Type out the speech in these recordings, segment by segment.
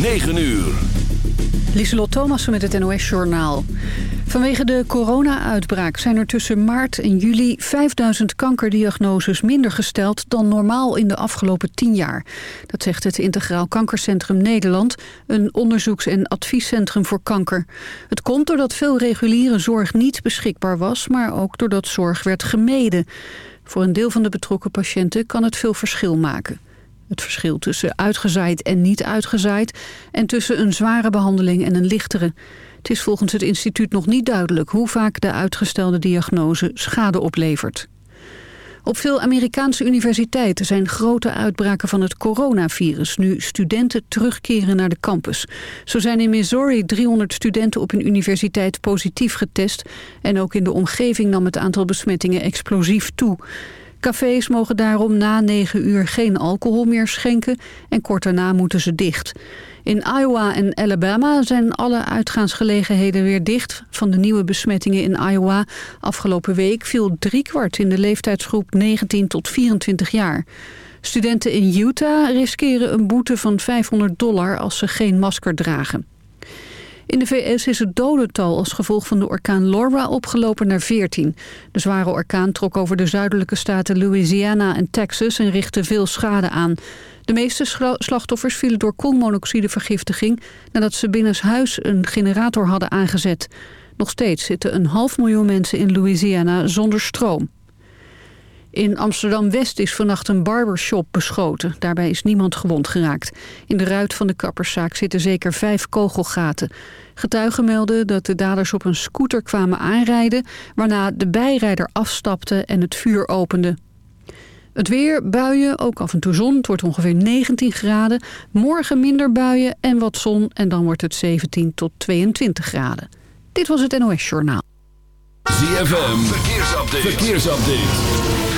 9 uur. Lieselot Thomassen met het NOS-journaal. Vanwege de corona-uitbraak zijn er tussen maart en juli 5000 kankerdiagnoses minder gesteld dan normaal in de afgelopen 10 jaar. Dat zegt het Integraal Kankercentrum Nederland, een onderzoeks- en adviescentrum voor kanker. Het komt doordat veel reguliere zorg niet beschikbaar was, maar ook doordat zorg werd gemeden. Voor een deel van de betrokken patiënten kan het veel verschil maken. Het verschil tussen uitgezaaid en niet uitgezaaid... en tussen een zware behandeling en een lichtere. Het is volgens het instituut nog niet duidelijk... hoe vaak de uitgestelde diagnose schade oplevert. Op veel Amerikaanse universiteiten zijn grote uitbraken van het coronavirus... nu studenten terugkeren naar de campus. Zo zijn in Missouri 300 studenten op een universiteit positief getest... en ook in de omgeving nam het aantal besmettingen explosief toe... Cafés mogen daarom na 9 uur geen alcohol meer schenken en kort daarna moeten ze dicht. In Iowa en Alabama zijn alle uitgaansgelegenheden weer dicht. Van de nieuwe besmettingen in Iowa afgelopen week viel driekwart in de leeftijdsgroep 19 tot 24 jaar. Studenten in Utah riskeren een boete van 500 dollar als ze geen masker dragen. In de VS is het dodental als gevolg van de orkaan Laura opgelopen naar 14. De zware orkaan trok over de zuidelijke staten Louisiana en Texas en richtte veel schade aan. De meeste slachtoffers vielen door koolmonoxidevergiftiging nadat ze binnenshuis een generator hadden aangezet. Nog steeds zitten een half miljoen mensen in Louisiana zonder stroom. In Amsterdam-West is vannacht een barbershop beschoten. Daarbij is niemand gewond geraakt. In de ruit van de kapperszaak zitten zeker vijf kogelgaten. Getuigen melden dat de daders op een scooter kwamen aanrijden... waarna de bijrijder afstapte en het vuur opende. Het weer, buien, ook af en toe zon. Het wordt ongeveer 19 graden. Morgen minder buien en wat zon. En dan wordt het 17 tot 22 graden. Dit was het NOS Journaal. ZFM, verkeersupdate. verkeersupdate.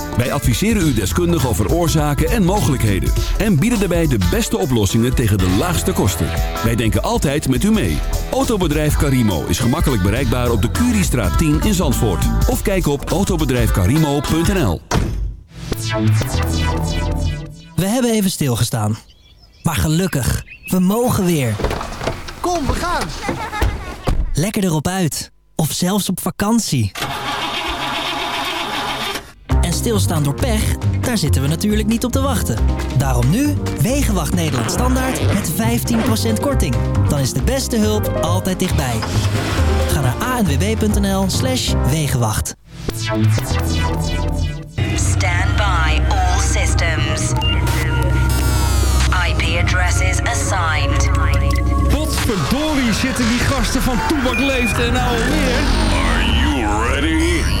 Wij adviseren u deskundig over oorzaken en mogelijkheden. En bieden daarbij de beste oplossingen tegen de laagste kosten. Wij denken altijd met u mee. Autobedrijf Carimo is gemakkelijk bereikbaar op de Curiestraat 10 in Zandvoort. Of kijk op autobedrijfcarimo.nl We hebben even stilgestaan. Maar gelukkig, we mogen weer. Kom, we gaan! Lekker erop uit. Of zelfs op vakantie. Stilstaan door pech, daar zitten we natuurlijk niet op te wachten. Daarom nu Wegenwacht Nederland Standaard met 15% korting. Dan is de beste hulp altijd dichtbij. Ga naar anwb.nl slash Wegenwacht. Stand by all systems. IP addresses assigned. Potverdorie zitten die gasten van Toebak Leeft en nou alweer. Are you ready?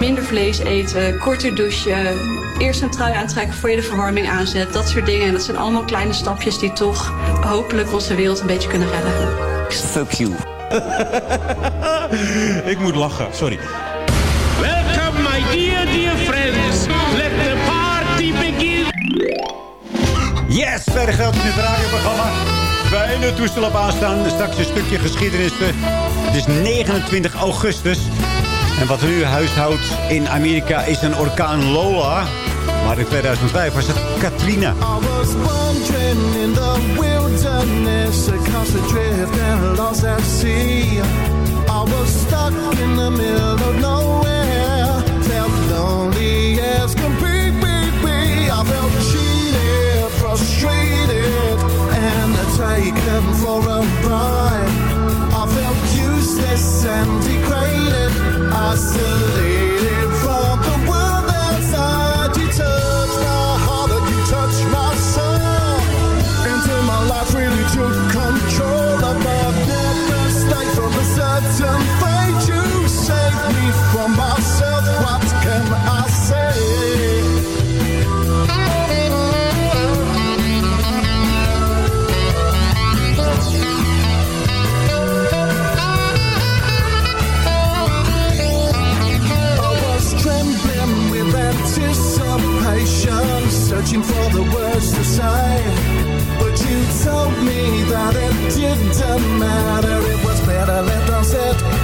Minder vlees eten, korter douchen, eerst een trui aantrekken voor je de verwarming aanzet. Dat soort dingen. En dat zijn allemaal kleine stapjes die toch hopelijk onze wereld een beetje kunnen redden. Fuck you. Ik moet lachen, sorry. Welcome my dear, dear friends. Let the party begin. Yes, verder geldt in het radioprogramma. Bijna toestel op aanstaan. Straks een stukje geschiedenis. Het is 29 augustus. En wat er nu huishoudt in Amerika is een orkaan Lola. Maar in 2005 was het Katrina. I was stuck in the middle of nowhere, felt lonely as can be, be, be. I felt cheated, frustrated, and taken for a ride. I felt useless and degraded, isolated for the words to say. But you told me that it didn't matter. It was better left unsaid.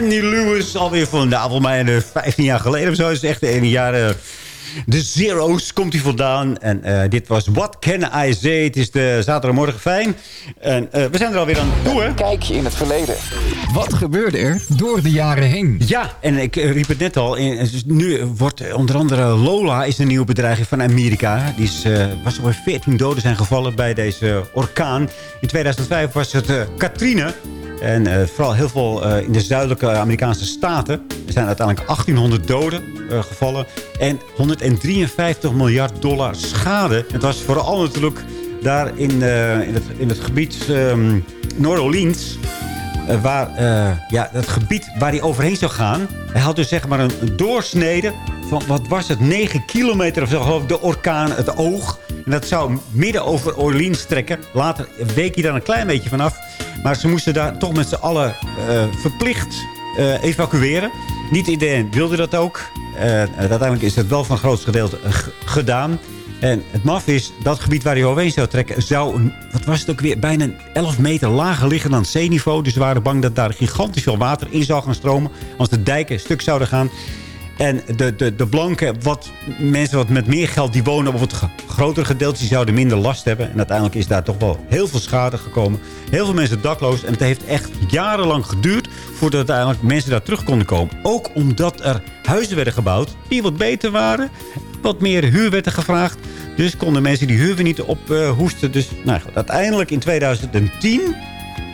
Andy Lewis, alweer van, nou, volgens mij eh, 15 jaar geleden of zo. is echt in de jaren... De Zero's komt hij vandaan. En eh, dit was What Can I Say? Het is de zaterdagmorgen fijn. En eh, we zijn er alweer aan toe, hè? Kijkje in het verleden. Wat gebeurde er door de jaren heen? Ja, en ik eh, riep het net al. in- dus nu wordt onder andere Lola is een nieuwe bedreiging van Amerika. Die is, eh, was er 14 doden zijn gevallen bij deze orkaan. In 2005 was het eh, Katrina. En eh, vooral heel veel eh, in de zuidelijke Amerikaanse staten. Er zijn uiteindelijk 1800 doden eh, gevallen. En 153 miljard dollar schade. Het was vooral natuurlijk daar in, eh, in, het, in het gebied ehm New Orleans... Eh, waar, eh, ja, het gebied waar hij overheen zou gaan. Hij had dus zeg maar een, doorsnede van, wat was het, 9 kilometer of zo, geloof ik, de orkaan, het oog. En dat zou midden over Orleans trekken. Later week hij daar een klein beetje vanaf. Maar ze moesten daar toch met z'n allen verplicht evacueren. Niet iedereen wilde dat ook. Eh, uiteindelijk is het wel van grootste gedeelte gedaan. En het maf is, dat gebied waar hij overheen zou trekken... zou, wat was het ook weer, bijna 11 meter lager liggen dan zeeniveau. Dus ze waren bang dat daar gigantisch veel water in zou gaan stromen... als de dijken stuk zouden gaan. En de, de, de blanke, wat, mensen wat met meer geld die wonen op het grotere gedeelte... die zouden minder last hebben. En uiteindelijk is daar toch wel heel veel schade gekomen. Heel veel mensen dakloos. En het heeft echt jarenlang geduurd... voordat uiteindelijk mensen daar terug konden komen. Ook omdat er huizen werden gebouwd die wat beter waren. Wat meer huur werd er gevraagd. Dus konden mensen die huur weer niet ophoesten. hoesten. dus nou, uiteindelijk in 2010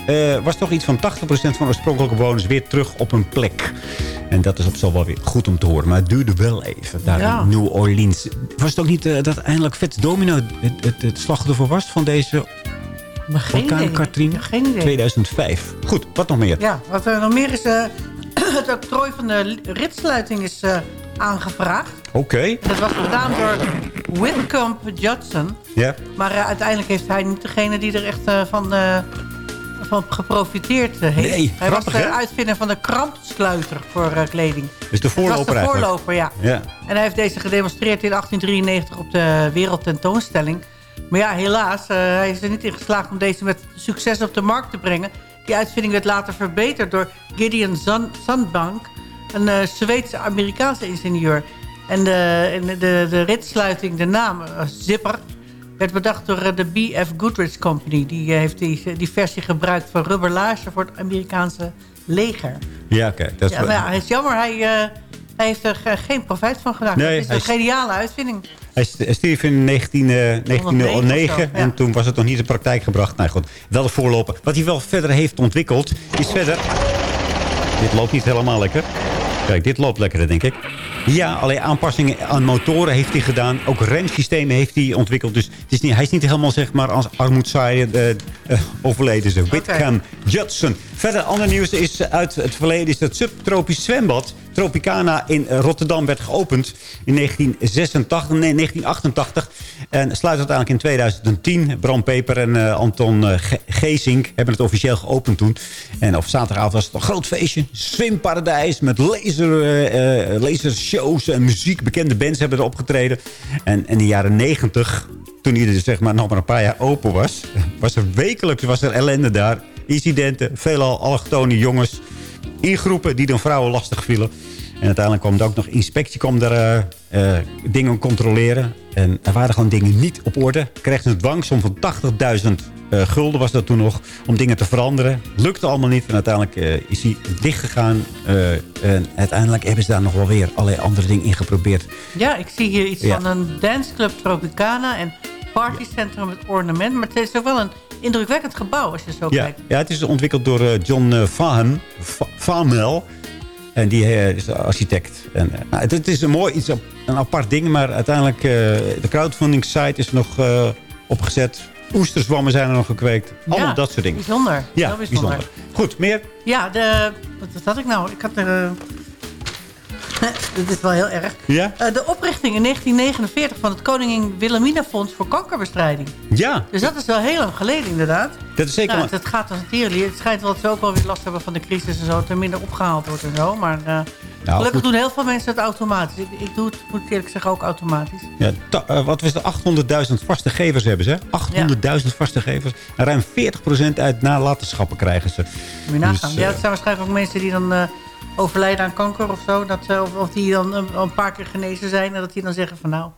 eh, was toch iets van 80% van oorspronkelijke bewoners weer terug op hun plek. En dat is op zo wel weer goed om te horen. Maar het duurde wel even daar Ja. in New Orleans. Was het ook niet eh, dat eindelijk Vet Domino het, het, het slachtoffer was van deze Maar idee. Idee. 2005. Goed, wat nog meer? Ja, wat er nog meer is... eh, het octrooi van de ritsluiting is eh, aangevraagd. Oké. Dat was gedaan door Whitcomb Judson. Ja. Maar eh, uiteindelijk heeft hij niet degene die er echt eh, van, eh, van geprofiteerd eh, heeft. Nee, hij was de uitvinder van de krampsluiter voor eh, kleding. Dus de voorloper was de eigenlijk. voorloper, ja. Ja. En hij heeft deze gedemonstreerd in 1893 op de wereldtentoonstelling. Maar ja, helaas, eh, hij is er niet in geslaagd om deze met succes op de markt te brengen. Die uitvinding werd later verbeterd door Gideon Sandbank, een eh, Zweedse-Amerikaanse ingenieur. En de, de, de, ritsluiting, de naam eh, Zipper, werd bedacht door de B.F. Goodrich Company. Die heeft die, die versie gebruikt voor rubberlage voor het Amerikaanse leger. Ja, oké. dat is Ja, wel- maar ja, het is jammer, hij, hij heeft er ge- geen profijt van gedaan. Nee, het is een geniale uitvinding. Hij st- hij stierf in 19, eh, 1909 of zo, ja. en toen was het nog niet in praktijk gebracht. Nou goed, wel de voorloper. Wat hij wel verder heeft ontwikkeld, is verder... Dit loopt niet helemaal lekker. Kijk, dit loopt lekkerder, denk ik. Ja, allerlei aanpassingen aan motoren heeft hij gedaan. Ook remsystemen heeft hij ontwikkeld. Dus het is niet, hij is niet helemaal zeg maar als armoedzaaier eh, eh, overleden. Zo. Whitcomb Judson. Verder, ander nieuws is uit het verleden... is het subtropisch zwembad Tropicana in Rotterdam werd geopend in 1986, nee, 1988. En sluit uiteindelijk in 2010. Bram Peper en eh, Anton Ge- Geesink hebben het officieel geopend toen. En op zaterdagavond was het een groot feestje. Swimparadijs met laser, eh, lasershows en muziek. Bekende bands hebben er opgetreden. En in de jaren 90, toen hij er zeg maar, nog maar een paar jaar open was... was er wekelijks was er ellende daar. Incidenten, veelal allochtone jongens in groepen die dan vrouwen lastig vielen. En uiteindelijk kwam er ook nog inspectie kwam er, eh, eh, dingen controleren. En er waren gewoon dingen niet op orde. Kreeg ze een dwangsom van 80.000 eh, gulden was dat toen nog. Om dingen te veranderen. Lukte allemaal niet. En uiteindelijk is hij dichtgegaan. Eh, en uiteindelijk hebben ze daar nog wel weer allerlei andere dingen in geprobeerd. Ja, ik zie hier iets Ja. van een danceclub Tropicana en partycentrum met ornament. Maar het is ook wel een indrukwekkend gebouw als je zo Ja, kijkt. ja, het is ontwikkeld door eh, John eh, Fahem, Fa- Famel. En die eh, is architect. En, eh, nou, het, het is een mooi, iets, een apart ding. Maar uiteindelijk, eh, de crowdfunding site is nog eh, opgezet. Oesterzwammen zijn er nog gekweekt. Allemaal Ja, dat soort dingen. Bijzonder. Ja, Heel bijzonder. Goed, meer? Ja, de, wat, wat had ik nou? Ik had er... dit is wel heel erg. Ja? Eh, de oprichting in 1949 van het Koningin Wilhelmina Fonds voor Kankerbestrijding. Ja, Dus dat is wel heel lang geleden inderdaad. dat is zeker... Nou, het, gaat als een. Het schijnt wel dat ze ook wel weer last hebben van de crisis en zo. Dat er minder opgehaald wordt en zo. Maar eh, gelukkig goed. doen heel veel mensen het automatisch. Ik, ik doe het, moet ik eerlijk zeggen, ook automatisch. Ja, eh, wat was het? 800.000 vaste gevers hebben ze. hè? 800.000 vaste gevers. En ruim 40% uit nalatenschappen krijgen ze. Moet je nagaan. Dus, ja, het zijn waarschijnlijk ook mensen die dan overlijden aan kanker of zo. Dat, of, of die dan een, een paar keer genezen zijn. En dat die dan zeggen van nou,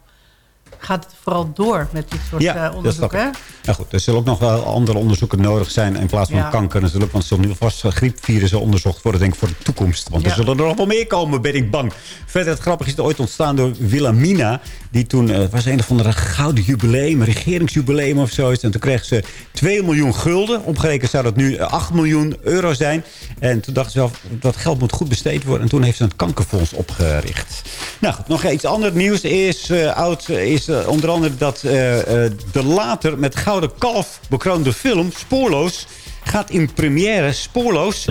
gaat het vooral door met dit soort Ja, eh, onderzoek. Hè? Ja, goed, er zullen ook nog wel andere onderzoeken nodig zijn in plaats van Ja. kanker natuurlijk. Want er zullen nu vast eh, griepvirussen onderzocht worden denk ik, voor de toekomst. Want er zullen er nog wel meer komen, ben ik bang. Verder, het grappige is het ooit ontstaan door Wilhelmina. Die toen, eh, het was een of andere gouden jubileum, een regeringsjubileum of zoiets. En toen kreeg ze 2 miljoen gulden. Omgerekend zou dat nu eh, 8 miljoen euro zijn. En toen dachten ze wel, dat geld moet goed besteed worden. En toen heeft ze het kankerfonds opgericht. Nou goed, nog iets ander nieuws is, eh, oud, eh, is eh, onder andere dat eh, eh, de later met Gouden Kalf bekroonde film Spoorloos gaat in première Spoorloos.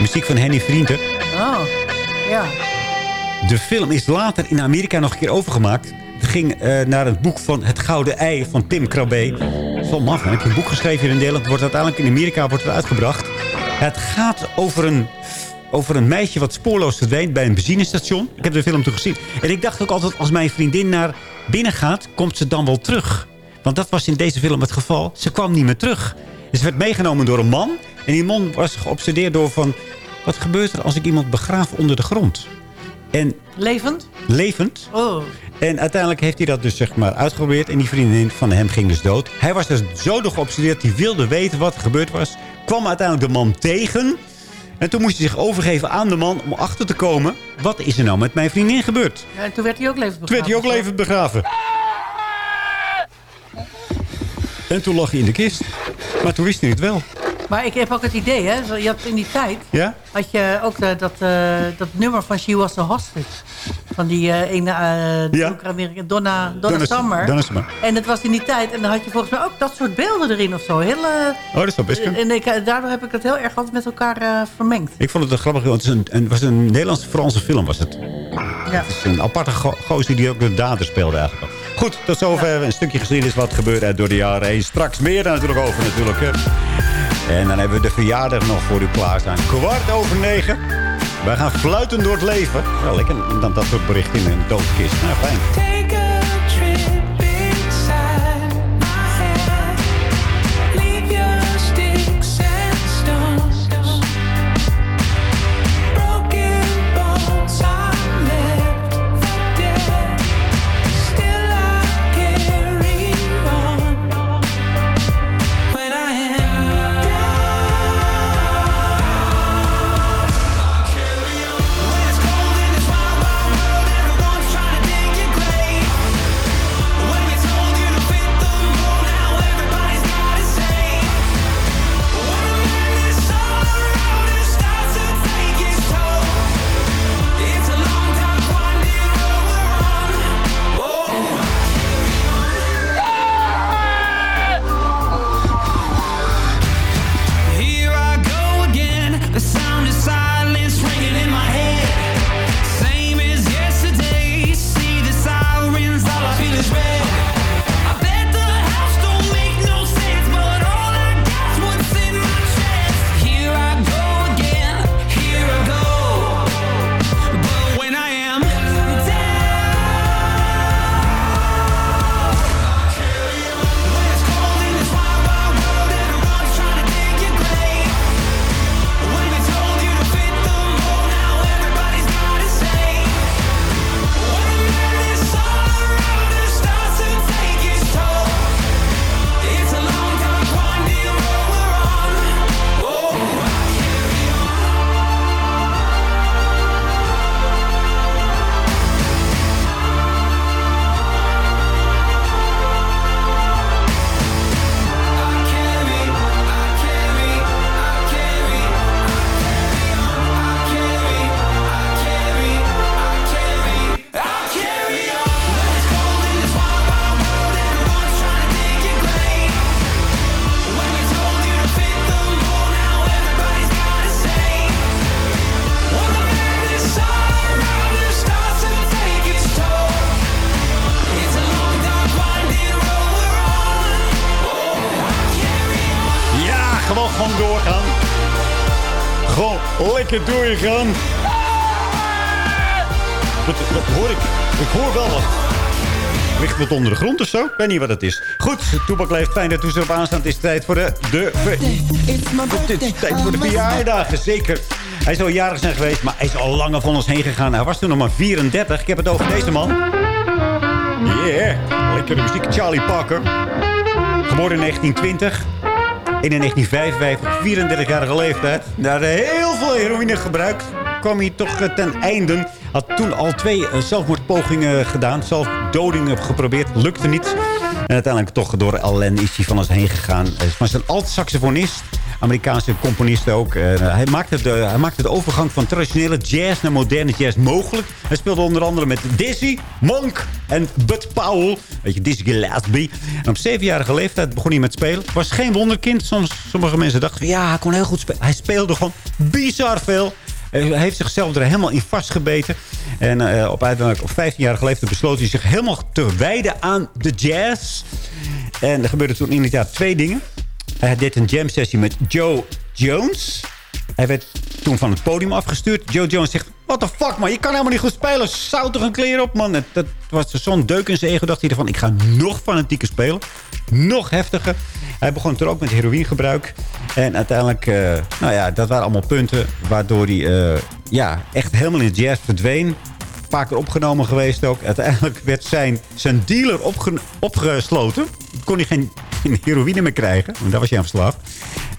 Muziek van Henny Vrienden. Oh, ja. De film is later in Amerika nog een keer overgemaakt. Het ging naar het boek van Het Gouden Ei van Tim Krabbe. Maf, hè? Heb je een boek geschreven hier in Nederland. Wordt uiteindelijk in Amerika wordt het uitgebracht. Het gaat over een, over een meisje wat spoorloos verdwijnt bij een benzinestation. Ik heb de film toen gezien. En ik dacht ook altijd, als mijn vriendin naar binnen gaat, komt ze dan wel terug. Want dat was in deze film het geval. Ze kwam niet meer terug. Ze werd meegenomen door een man. En die man was geobsedeerd door van... Wat gebeurt er als ik iemand begraaf onder de grond? En Levend? levend. Oh. En uiteindelijk heeft hij dat dus zeg maar uitgeprobeerd. En die vriendin van hem ging dus dood. Hij was dus zo geobsedeerd. Hij wilde weten wat er gebeurd was. Kwam uiteindelijk de man tegen. En toen moest hij zich overgeven aan de man om achter te komen. Wat is er nou met mijn vriendin gebeurd? Ja, en toen werd hij ook levend Toen werd hij ook begraven. levend begraven. En toen lag hij in de kist. Maar toen wist hij het wel. Maar ik heb ook het idee, hè. Je had in die tijd... Ja? had je ook de- dat, eh, dat nummer van She Was a Hostage. Van die eh, ene uh, Ja. Amerika Donna, Donna, Donna- Summer. Donna Summer. En dat was in die tijd. En dan had je volgens mij ook dat soort beelden erin of zo. Heel, eh, Oh, dat zou best en ik, eh, daardoor heb ik het heel erg altijd met elkaar eh, vermengd. Ik vond het een grappig. Want het, is een, was een Nederlandse-Franse film was het. Ja. Het is een aparte go gozer die ook de dader speelde eigenlijk. Goed, tot zover een stukje geschiedenis wat gebeurde door de jaren heen. Straks meer daar natuurlijk over natuurlijk. En dan hebben we de verjaardag nog voor u klaarstaan. Kwart over negen. Wij gaan fluiten door het leven. Wel lekker, dan dat soort berichten in een doodkist. Nou, fijn. Lekker doorgaan. Wat, wat hoor ik? Ik hoor wel wat. Ligt het onder de grond of zo? Ik weet niet wat het is. Goed, Toepak leeft fijn dat u op aanstaan. Het is tijd voor de... de het is tijd voor de verjaardagen, zeker. Hij zou jarig zijn geweest, maar hij is al langer van ons heen gegaan. Hij was toen nog maar 34. Ik heb het over deze man. Yeah, lekkere muziek. Charlie Parker. Geboren in 1920. In 1955, 34-jarige leeftijd. Na heel veel heroïne gebruikt, kwam hij toch eh, ten einde. Had toen al twee eh, zelfmoordpogingen gedaan. Zelfdodingen geprobeerd. Lukte niet. En uiteindelijk toch door ellende is van ons heen gegaan. Was een alt-saxofonist. Amerikaanse componist ook. Eh, hij, maakte de, hij maakte de overgang van traditionele jazz naar moderne jazz mogelijk. Hij speelde onder andere met Dizzy, Monk en Bud Powell. Weet je, Dizzy Gillespie. En op zevenjarige leeftijd begon hij met spelen. Was geen wonderkind. Soms, sommige mensen dachten ja, hij kon heel goed spelen. Hij speelde gewoon bizar veel. Hij heeft zichzelf er helemaal in vastgebeten. En eh, op, uiteindelijk op 15-jarige leeftijd besloot hij zich helemaal te wijden aan de jazz. En er gebeurde toen in het jaar twee dingen. Hij deed een jam sessie met Joe Jones. Hij werd toen van het podium afgestuurd. Joe Jones zegt, what the fuck man, je kan helemaal niet goed spelen. Zou toch een kleren op man. Dat was zo'n deuk in zijn ego. Dacht hij ervan, ik ga nog fanatieker spelen. Nog heftiger. Hij begon toen ook met heroïnegebruik. En uiteindelijk, uh, nou ja, dat waren allemaal punten... waardoor hij uh, ja, echt helemaal in de jazz verdween. Keer opgenomen geweest ook. Uiteindelijk werd zijn, zijn dealer opgesloten. Kon hij geen heroïne meer krijgen. Want daar was hij aan verslaafd.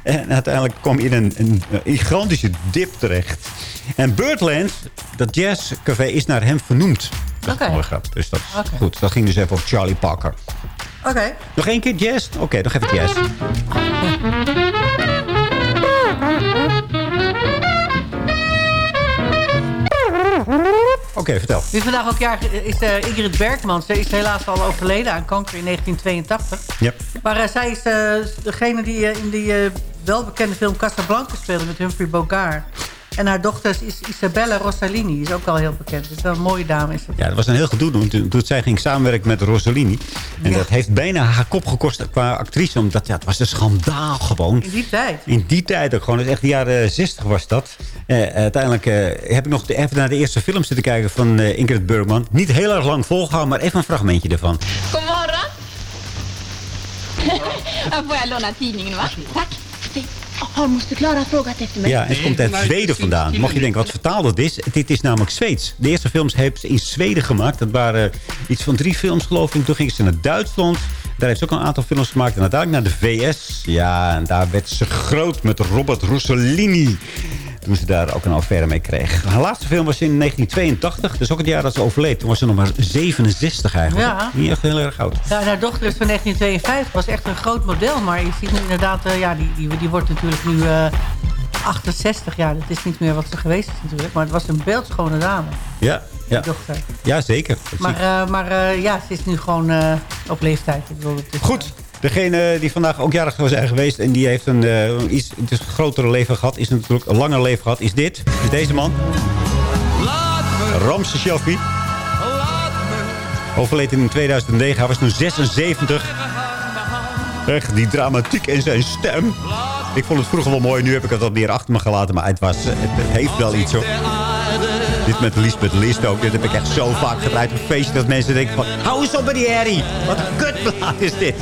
En uiteindelijk kwam hij in een, een, een gigantische dip terecht. En Birdland, dat jazzcafé, is naar hem vernoemd. Dat Oké. is mooi grap. Dus dat is goed. Dat ging dus even op Charlie Parker. Oké. Nog één keer jazz? Oké, nog even jazz. Oké, vertel. Wie vandaag ook jaar is uh, Ingrid Bergman. Ze is helaas al overleden aan kanker in 1982. Yep. Maar uh, zij is uh, degene die in die welbekende film Casablanca speelde met Humphrey Bogart. En haar dochter is Isabella Rossellini. Die is ook al heel bekend. Dat is wel een mooie dame. Is het. Ja, dat was een heel gedoe toen, toen, zij ging samenwerken met Rossellini. En ja. dat heeft bijna haar kop gekost qua actrice. Omdat ja, het was een schandaal gewoon. In die tijd. In die tijd ook gewoon. Dus echt de jaren 60 was dat. Uh, uiteindelijk uh, heb ik nog de, even naar de eerste film zitten kijken van uh, Ingrid Bergman. Niet heel erg lang volgehouden, maar even een fragmentje ervan. God morgon. Får jag låna tidningen va? Tack. Har moster Clara frågat efter mig? Ja, en het komt uit Zweden vandaan. Mocht je denken wat vertaald het is. Dit is namelijk Zweeds. De eerste films hebben ze in Zweden gemaakt. Dat waren iets van drie films geloof ik. Toen gingen ze naar Duitsland. Daar heeft ze ook een aantal films gemaakt. En uiteindelijk naar de VS. Ja, en daar werd ze groot met Robert Rossellini. Toen ze daar ook een affaire mee kreeg. Haar laatste film was in 1982. Dus ook het jaar dat ze overleed. Toen was ze nog maar 67 eigenlijk. Ja. Niet echt heel erg oud. Ja, haar dochter is van 1952. Was echt een groot model. Maar je ziet nu inderdaad... Uh, ja, die, die, die wordt natuurlijk nu uh, 68 jaar. Dat is niet meer wat ze geweest is natuurlijk. Maar het was een beeldschone dame. Ja, ja. dochter. ja zeker. Maar, uh, maar ja, ze is nu gewoon uh, op leeftijd. Ik bedoel, het is, Goed. Degene die vandaag ook jarig zou zijn geweest... en die heeft een uh, iets, iets grotere leven gehad... is natuurlijk een langer leven gehad, is dit. Is deze man. Ramse Shelby. Overleden in 2009. Hij was nu 76. Echt, die dramatiek in zijn stem. Ik vond het vroeger wel mooi. Nu heb ik het wat meer achter me gelaten. Maar het, was, het, heeft wel iets hoor. Dit met Lisbeth List ook. Dit heb ik echt zo vaak gedraaid op feestje. Dat mensen denken van, hou eens op bij die herrie. Wat is dit.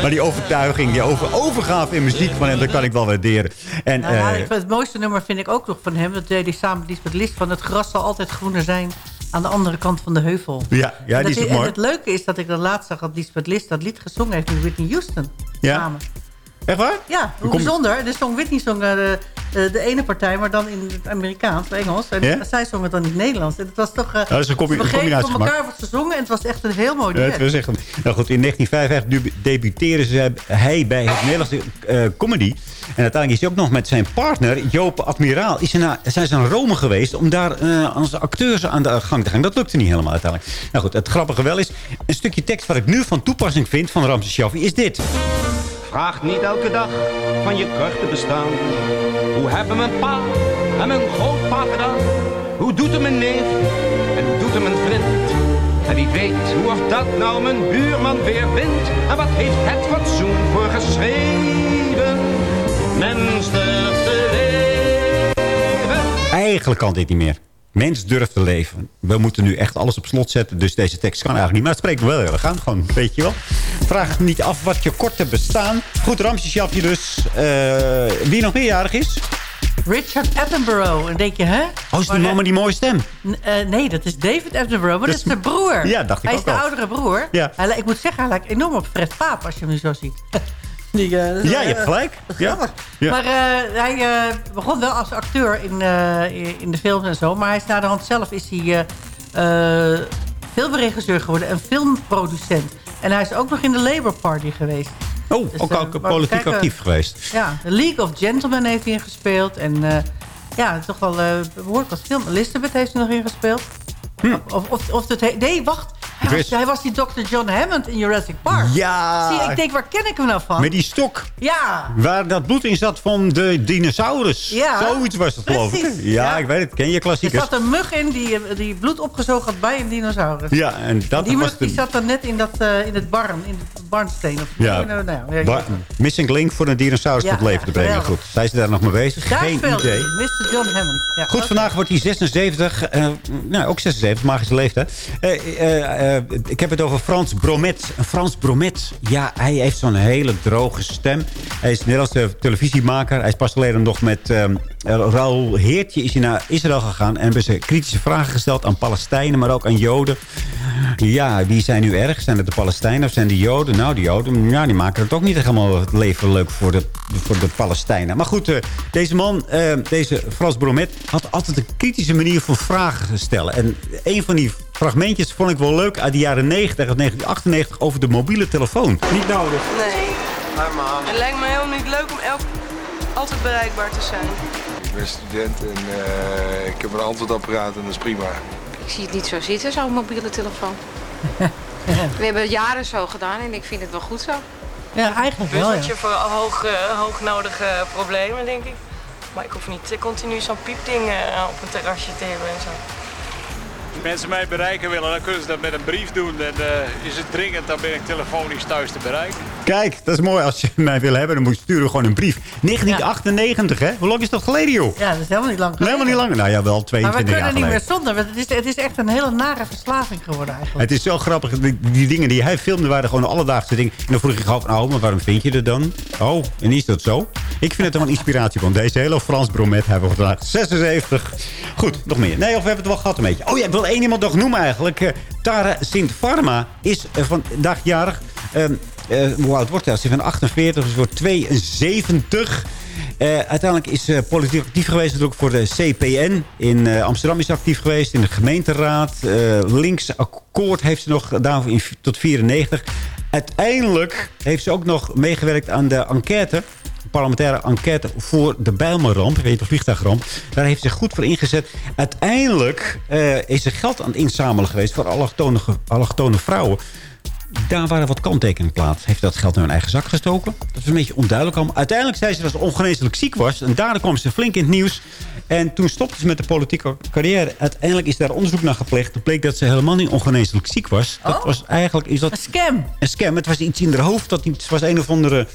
Maar die overtuiging, die over, overgave in muziek van hem, dat kan ik wel waarderen. En, nou, ja, uh, het mooiste nummer vind ik ook nog van hem. Dat deed hij samen met Lisbeth List. Van het gras zal altijd groener zijn aan de andere kant van de heuvel. Ja, ja die is en mooi. het leuke is dat ik dan laatst zag dat Lisbeth List dat lied gezongen heeft met Whitney Houston. Ja. Samen. Echt waar? Ja, hoe bijzonder. De song Whitney zong uh, de, de, de, ene partij, maar dan in het Amerikaans, Engels. En ja? zij zong het dan in het Nederlands. En het was toch... Uh, ja, een, combi een combinatie van elkaar wordt gezongen en het was echt een heel mooi ja, duet. het was echt, nou goed, in 1955 debuteerde ze, hij bij het Nederlandse uh, comedy. En uiteindelijk is hij ook nog met zijn partner, Joop Admiraal... Is hij naar, zijn ze naar Rome geweest om daar uh, als acteurs aan de gang te gaan. Dat lukte niet helemaal uiteindelijk. Nou goed, het grappige wel is... een stukje tekst wat ik nu van toepassing vind van Ramses Shaffi is dit. Vraag niet elke dag van je korte bestaan. Hoe hebben mijn pa en mijn grootpa gedaan? Hoe doet hem een neef en hoe doet hem een vriend? En wie weet hoe of dat nou mijn buurman weer vindt? En wat heeft het fatsoen voor geschreven? Men sterft te leven eigenlijk kan dit niet meer. Mens durft te leven. We moeten nu echt alles op slot zetten. Dus deze tekst kan eigenlijk niet. Maar het spreekt wel heel erg aan. Gewoon, weet je wel. Vraag niet af wat je korte bestaan. Goed, Ramsje Sjafje dus. Eh, wie nog meerjarig is? Richard Attenborough. En denk je, hè? Oh, is die man met die mooie stem? Eh, nee, dat is David Attenborough. Maar dat is de broer. Ja, dacht ik Hij ook is de al. oudere broer. Ja. Hij, ik moet zeggen, hij lijkt enorm op Fred Paap als je hem nu zo ziet. Die, eh, Ja, je hebt eh, gelijk. Ja. Maar eh, hij begon wel als acteur in, in de films en zo. Maar hij is na de hand zelf is hij filmregisseur geworden en filmproducent. En hij is ook nog in de Labour Party geweest. Oh, Dus, ook, ook politiek kijken- actief geweest. Ja, The League of Gentlemen heeft hij ingespeeld. En ja, toch wel eh behoorlijk wat film. Elizabeth heeft hij nog ingespeeld. Of, of, of het he- nee, wacht. Hij was, Chris. hij was die Dr. John Hammond in Jurassic Park. Ja. Zie, ik denk, waar ken ik hem nou van? Met die stok. Ja. Waar dat bloed in zat van de dinosaurus. Ja. Zoiets was het, geloof ik. Ja, ja. ik weet het. Ken je Er klassiekers? zat een mug in die, die bloed opgezogen had bij een dinosaurus. Ja, en dat die was mug die de... zat dan net in, dat, eh, in het barn, in het barnsteen. Of, Ja, nou, nou, ja, missing link voor een dinosaurus tot leven te brengen. Goed, zijn ze daar nog mee bezig? Daar Geen idee. Mr. John Hammond. Ja, Goed, vandaag wordt hij 76. eh, nou, ook 76, magische leeftijd. Eh, eh, eh, ik heb het over Frans Bromet. Frans Bromet, ja, hij heeft zo'n hele droge stem. Hij is Nederlandse televisiemaker. Hij is pas geleden nog met Raoul Heertje is hij naar Israël gegaan. En hebben ze kritische vragen gesteld aan Palestijnen, maar ook aan Joden. Ja, wie zijn nu erg? Zijn het de Palestijnen of zijn de Joden? Nou, de Joden, ja, die maken het ook niet helemaal het leven leuk voor de, voor de Palestijnen. Maar goed, deze man, deze Frans Bromet, had altijd een kritische manier van vragen stellen. En een van die fragmentjes vond ik wel leuk uit de jaren 90, uit 1998, over de mobiele telefoon. Niet nodig. Nee. Het lijkt me heel niet leuk om elk, altijd bereikbaar te zijn. Ik ben student en eh, ik heb een antwoordapparaat en dat is prima. Ik zie het niet zo zitten, zo'n mobiele telefoon. We hebben het jaren zo gedaan en ik vind het wel goed zo. Ja, eigenlijk wel, ja. Puzzeltje voor hoog, eh, hoognodige problemen, denk ik. Maar ik hoef niet continu zo'n piepding eh, op een terrasje te hebben en zo. Mensen mij bereiken willen, dan kunnen ze dat met een brief doen. En eh, is het dringend, dan ben ik telefonisch thuis te bereiken. Kijk, dat is mooi. Als je mij wil hebben, dan moet je sturen gewoon een brief. 1998, hè? Hoe lang is dat geleden, joh? Ja, dat is helemaal niet lang geleden. Helemaal niet lang. Nou ja, wel Maar we 22 jaar kunnen niet meer zonder. want Het is, het is echt een hele nare verslaving geworden eigenlijk. Het is zo grappig. Die, die dingen die hij filmde waren gewoon alledaagse dingen. En dan vroeg ik gewoon, oh, maar waarom vind je dat dan? Oh, en is dat zo? Ik vind het wel een inspiratie van. Deze hele Frans Bromet hebben we vandaag 76. Goed, nog meer. Nee, of we hebben het wel gehad een beetje. Oh ja, ik wil één iemand nog noemen eigenlijk. Eh, Tara Sint Pharma is eh, vandaag jarig. Ehm, eh, hoe oud wordt hij? Ze is van 48, dus wordt 72. Eh, uiteindelijk is ze politiek actief geweest. Natuurlijk voor de CPN. In eh, Amsterdam is ze actief geweest. In de gemeenteraad. Eh, links akkoord heeft ze nog gedaan in, tot 94. Uiteindelijk heeft ze ook nog meegewerkt aan de enquête parlementaire enquête voor de Bijlmerramp. Weet de vliegtuigramp. Daar heeft ze goed voor ingezet. Uiteindelijk eh, is er geld aan het inzamelen geweest... voor allochtone, allochtone vrouwen. Daar waren wat kanttekeningen plaats. Heeft dat geld naar hun eigen zak gestoken? Dat is een beetje onduidelijk allemaal. Uiteindelijk zei ze dat ze ongeneeslijk ziek was. En daarna kwam ze flink in het nieuws. En toen stopte ze met de politieke carrière. Uiteindelijk is daar onderzoek naar gepleegd. Het bleek dat ze helemaal niet ongeneeslijk ziek was. Dat was eigenlijk... Is dat, Een scam. een scam. Het was iets in haar hoofd. Dat iets was een of andere...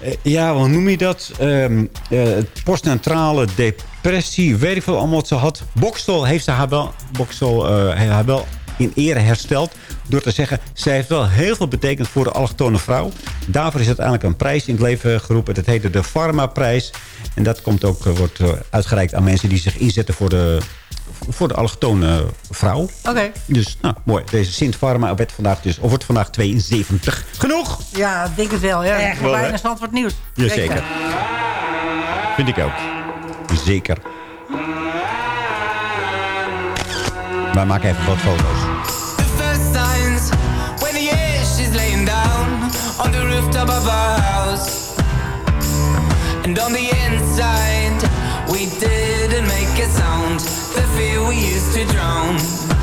eh, ja, hoe noem je dat? Ehm eh, postnatrale depressie. Weet ik veel allemaal wat ze had. Bokstel heeft ze haar wel, Bokstel, eh, haar wel in ere hersteld. Door te zeggen, zij heeft wel heel veel betekend voor de allochtone vrouw. Daarvoor is uiteindelijk een prijs in het leven geroepen. Dat heette de Pharma-prijs. En dat komt ook, eh, wordt eh, uitgereikt aan mensen die zich inzetten voor de, voor de allochtone vrouw. Oké. Dus, nou, mooi. Deze Sint Pharma werd vandaag dus, of wordt vandaag 72. Genoeg? Ja, ik denk het wel. Ja. Echt wel, Bijna? Zandvoort nieuws. Jazeker. Vind ik ook. Zeker. Wij maken even wat foto's. On the rooftop of our house. And on the inside, we didn't make a sound. The fear we used to drown.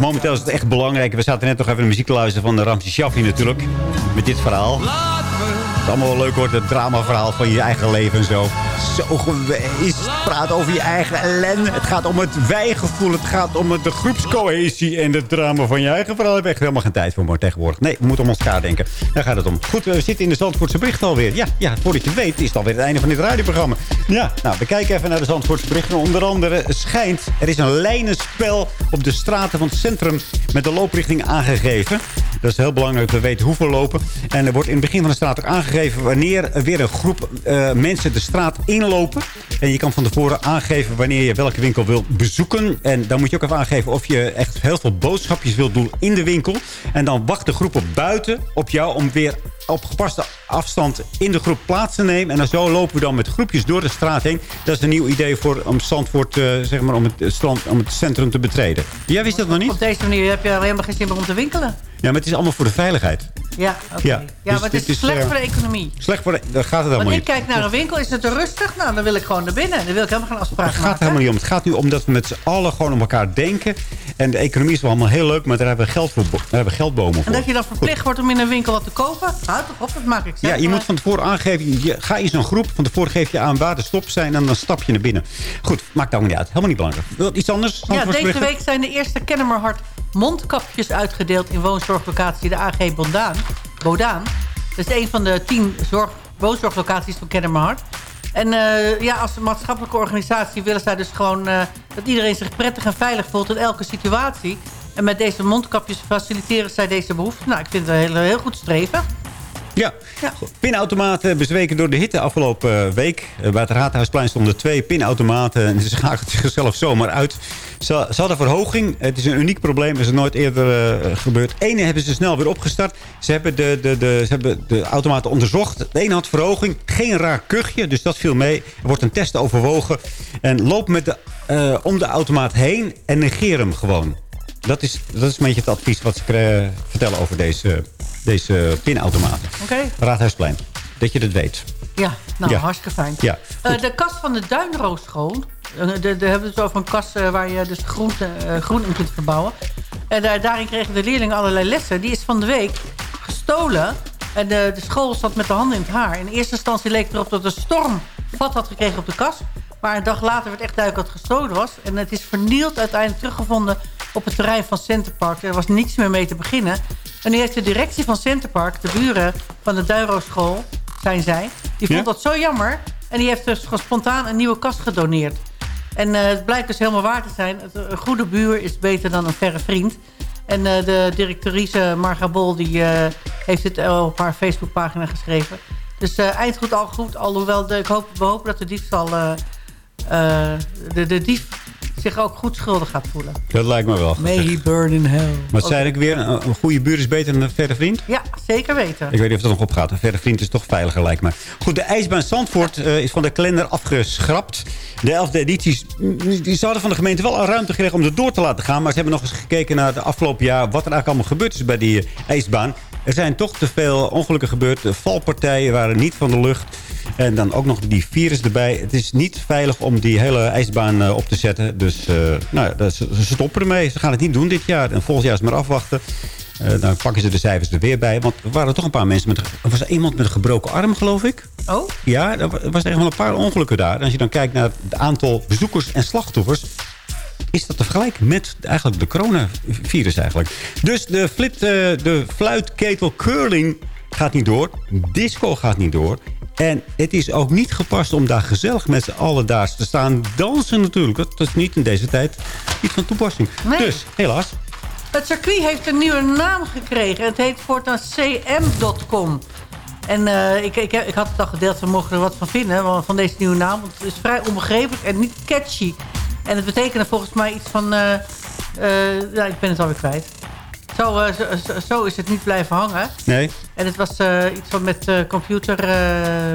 Momenteel is het echt belangrijk. We zaten net nog even de muziek te luisteren van Ramses Shaffi natuurlijk. Met dit verhaal. Het is allemaal wel leuk hoor, het dramaverhaal van je eigen leven en zo. Zo geweest. Praat over je eigen ellende. Het gaat om het wijgevoel. Het gaat om de groepscohesie en het drama van je eigen verhaal. Daar heb ik helemaal geen tijd voor maar tegenwoordig. Nee, we moeten om elkaar denken. Daar gaat het om. Goed, we zitten in de Zandvoortse bericht alweer. Ja, ja, voordat je weet is het alweer het einde van dit radioprogramma. Ja, nou, we kijken even naar de Zandvoortse berichten. Onder andere schijnt, er is een lijnenspel op de straten van het centrum met de looprichting aangegeven. Dat is heel belangrijk, we weten hoeveel lopen. En er wordt in het begin van de straat ook aangegeven... wanneer weer een groep eh, mensen de straat inlopen. En je kan van tevoren aangeven wanneer je welke winkel wil bezoeken. En dan moet je ook even aangeven of je echt heel veel boodschapjes wilt doen in de winkel. En dan wacht de groep op buiten op jou om weer op gepaste afstand in de groep plaats te nemen. En dan zo lopen we dan met groepjes door de straat heen. Dat is een nieuw idee voor om Zandvoort, eh, zeg maar, om het, strand, om het centrum te betreden. Jij wist dat nog niet? Op deze manier heb je helemaal geen zin meer om te winkelen. Ja, maar het is allemaal voor de veiligheid. Ja, oké. Ja, Ja, dus maar het is slecht eh, voor de economie. Slecht voor de, daar gaat het helemaal Want ik niet. kijk naar een winkel, is het er rustig? Nou, dan wil ik gewoon naar binnen. Dan wil ik helemaal geen afspraak Het gaat maken. helemaal niet om. Het gaat nu om dat we met z'n allen gewoon om elkaar denken. En de economie is wel allemaal heel leuk, maar daar hebben we, geld voor, daar hebben we geldbomen voor. En dat je dan verplicht wordt om in een winkel wat te kopen? Op, dat maak ik zelf. Ja, je moet van tevoren aangeven, je, ga in zo'n groep. Van tevoren geef je aan waar de stop zijn en dan stap je naar binnen. Goed, maakt allemaal niet uit. Helemaal niet belangrijk. Wil iets anders? Ja, deze week zijn de eerste Kennemerhard mondkapjes uitgedeeld in woonzorglocatie de AG Bodaan. Bodaan. Dat is een van de tien zorg, woonzorglocaties van Kennemerhard. En eh, ja, als maatschappelijke organisatie willen zij dus gewoon eh, dat iedereen zich prettig en veilig voelt in elke situatie. En met deze mondkapjes faciliteren zij deze behoefte. Nou, ik vind het een heel, heel goed streven. Ja. Pinautomaten bezweken door de hitte afgelopen eh, week. Eh, Bij het Raadhuisplein stonden twee pinautomaten. En ze schakelt zichzelf zomaar uit. Ze, ze hadden verhoging. Het is een uniek probleem. Dat is nooit eerder eh, gebeurd. Ene hebben ze snel weer opgestart. Ze hebben de, de, de, ze hebben de automaten onderzocht. De ene had verhoging. Geen raar kuchje. Dus dat viel mee. Er wordt een test overwogen. En loop met de, om de automaat heen. En negeer hem gewoon. Dat is, dat is een beetje het advies wat ze vertellen over deze, deze pinautomaten. Oké. Raadhuisplein. Dat je dat weet. Ja, nou, Ja. hartstikke fijn. Ja, Eh, de kast van de Duinrooschool. Uh, de, de, hebben we het over een kast eh, waar je dus groen, eh, groen in kunt verbouwen. En daar- daarin kregen de leerlingen allerlei lessen. Die is van de week gestolen. En de, de school zat met de handen in het haar. In eerste instantie leek het erop dat de storm vat had gekregen op de kast. Maar een dag later werd echt duidelijk dat het gestolen was. En het is vernield uiteindelijk teruggevonden op het terrein van Centerpark. Er was niets meer mee te beginnen. En nu heeft de directie van Centerpark, de buren van de Duinrooschool, zijn zij... die vond Ja? dat zo jammer. En die heeft dus spontaan een nieuwe kast gedoneerd. En eh, het blijkt dus helemaal waar te zijn. Het- Een goede buur is beter dan een verre vriend. En eh, de directrice Marga Bol die, eh, heeft het eh, op haar Facebookpagina geschreven. Dus eh eind goed, al goed. Alhoewel de, ik hoop, we hopen dat de diefstal... eh, eh, de, de dief zich ook goed schuldig gaat voelen. Dat lijkt me wel. May he burn in hell. Maar zei ik weer, een, een goede buur is beter dan een verre vriend? Ja, zeker weten. Ik weet niet of het nog opgaat. Een verre vriend is toch veiliger, lijkt me. Goed, de ijsbaan Zandvoort eh, is van de kalender afgeschrapt. De elfde edities, die zouden van de gemeente wel al ruimte gekregen om er door te laten gaan. Maar ze hebben nog eens gekeken naar het afgelopen jaar... wat er eigenlijk allemaal gebeurd is bij die eh, ijsbaan. Er zijn toch te veel ongelukken gebeurd. De valpartijen waren niet van de lucht. En dan ook nog die virus erbij. Het is niet veilig om die hele ijsbaan eh, op te zetten. Dus eh, nou, ze, stoppen ermee. Ze gaan het niet doen dit jaar. En volgend jaar is het maar afwachten. Eh, dan pakken ze de cijfers er weer bij. Want er waren toch een paar mensen met... Er was iemand met een gebroken arm, geloof ik. Oh? Ja, er wa- was echt wel een paar ongelukken daar. En als je dan kijkt naar het aantal bezoekers en slachtoffers... is dat te vergelijken met eigenlijk de coronavirus eigenlijk. Dus de, flit, de fluitketel curling gaat niet door. Disco gaat niet door. En het is ook niet gepast om daar gezellig met z'n allen daar te staan dansen natuurlijk. Dat is niet in deze tijd iets van toepassing. Nee. Dus, helaas. Het circuit heeft een nieuwe naam gekregen. Het heet voortaan cm.com. En eh, ik, ik, ik had het al gedeeld, we mogen er wat van vinden, van- van deze nieuwe naam. Want het is vrij onbegrijpelijk en niet catchy. En het betekende volgens mij iets van... eh eh, ja, ik ben het alweer kwijt. Zo, eh, zo, zo- is het niet blijven hangen. Nee? En het was eh, iets van met eh, computer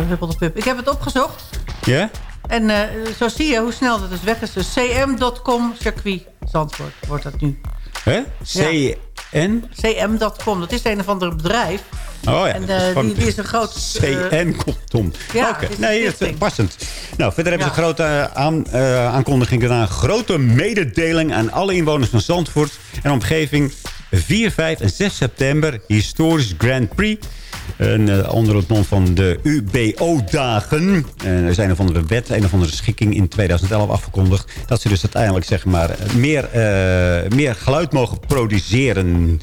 huppel de pup. Ik heb het opgezocht. Ja? En zo zie je hoe snel dat dus weg is. Dus cm.com circuit Zandvoort wordt dat nu. Hè? CN? cm.com, dat is een of ander bedrijf. Oh ja. En dat is die, die is een groot... CN Tom. Ja, is een nee, het is passend. Nou, verder hebben ze een grote aan, aankondiging gedaan. Grote mededeling aan alle inwoners van Zandvoort en omgeving. 4, 5 en 6 september, historisch Grand Prix. En, eh, onder het mom van de UBO-dagen. En er zijn een of andere wet, een of andere schikking in 2011 afgekondigd. Dat ze dus uiteindelijk zeg maar, eh, meer, eh, meer geluid mogen produceren.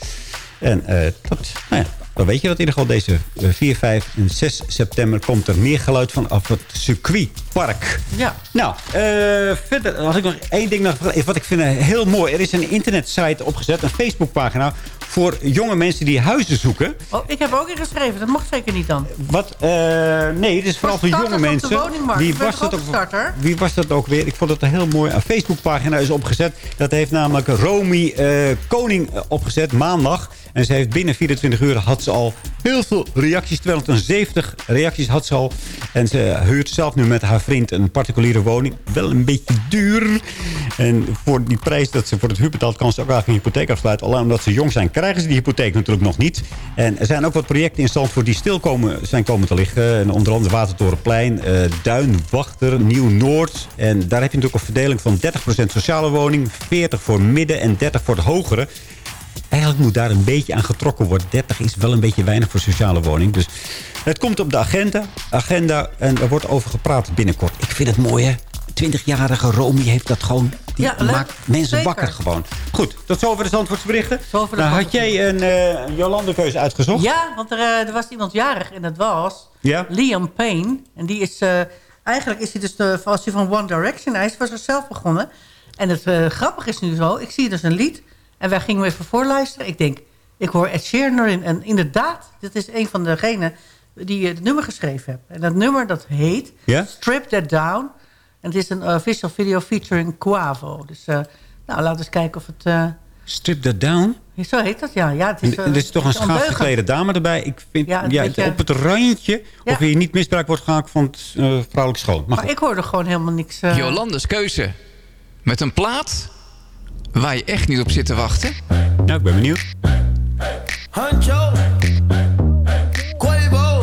En eh, dat, nou ja, dan weet je dat in ieder geval deze eh, 4, 5 en 6 september... komt er meer geluid vanaf het circuitpark. Ja. Nou, eh, verder had ik nog één ding nog, wat ik vind heel mooi. Er is een internetsite opgezet, een Facebookpagina... voor jonge mensen die huizen zoeken. Oh, ik heb ook ingeschreven, dat mag zeker niet dan. Wat? eh, nee, het is vooral voor jonge mensen. Wie was, dat ook wie was dat ook weer? Ik vond het een heel mooi. Een Facebookpagina is opgezet. Dat heeft namelijk Romy eh, Koning eh, opgezet, maandag. En ze heeft binnen 24 uur had ze al heel veel reacties. 270 reacties had ze al. En ze huurt zelf nu met haar vriend een particuliere woning. Wel een beetje duur. En voor die prijs dat ze voor het huur betaalt... kan ze ook eigenlijk een hypotheek afsluiten. Alleen omdat ze jong zijn, krijgen ze die hypotheek natuurlijk nog niet. En er zijn ook wat projecten in Zandvoort die stil komen, zijn komen te liggen. En onder andere Watertorenplein, eh Duinwachter, Nieuw-Noord. En daar heb je natuurlijk een verdeling van 30% sociale woning... 40 voor midden en 30 voor de hogere. Eigenlijk moet daar een beetje aan getrokken worden. 30 is wel een beetje weinig voor sociale woning. Dus het komt op de agenda. agenda en er wordt over gepraat binnenkort. Ik vind het mooi, hè? 20-jarige Romy heeft dat gewoon... Die Ja, maakt mensen Zeker. wakker gewoon. Goed, tot zover de Zandvoortse berichten. Zover Nou, had jij een eh Jolande-keuze uitgezocht? Ja, want er, eh, er was iemand jarig en dat was Ja? Liam Payne. En die is, eh, eigenlijk is hij dus de, was hij van One Direction. Hij is voor zichzelf begonnen. En het grappige is nu zo, ik zie dus een lied. En wij gingen even voorluisteren. Ik denk, ik hoor Ed Sheeran erin. En inderdaad, dit is een van degenen die het nummer geschreven heeft. En dat nummer, dat heet? Strip That Down. En het is een official video featuring Quavo. Dus eh, nou, laten we eens kijken of het... eh, Strip that down. zo heet dat, ja. ja het is, En eh, er is toch een ondeugend. schaafgeklede dame erbij. Ik vind Ja, ja, een beetje- op het randje Ja. of hier niet misbruik wordt gemaakt van het eh, vrouwelijk schoon. Maar ik hoorde gewoon helemaal niks... eh, Jolandes keuze. Met een plaat waar je echt niet op zit te wachten. Nou, ik ben benieuwd. Huncho, Quavo.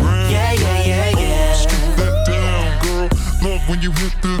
addicted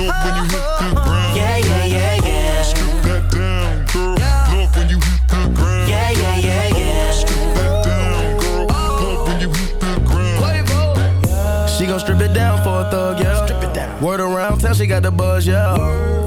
Love when you hit the ground. Yeah, yeah, yeah, yeah. Strip that down, girl. Love when you hit the ground. Yeah, yeah, yeah, yeah. Strip that down, girl. Love when you hit the ground. She gon' strip it down for a thug, yeah. Strip it down. Word around town, she got the buzz, yeah.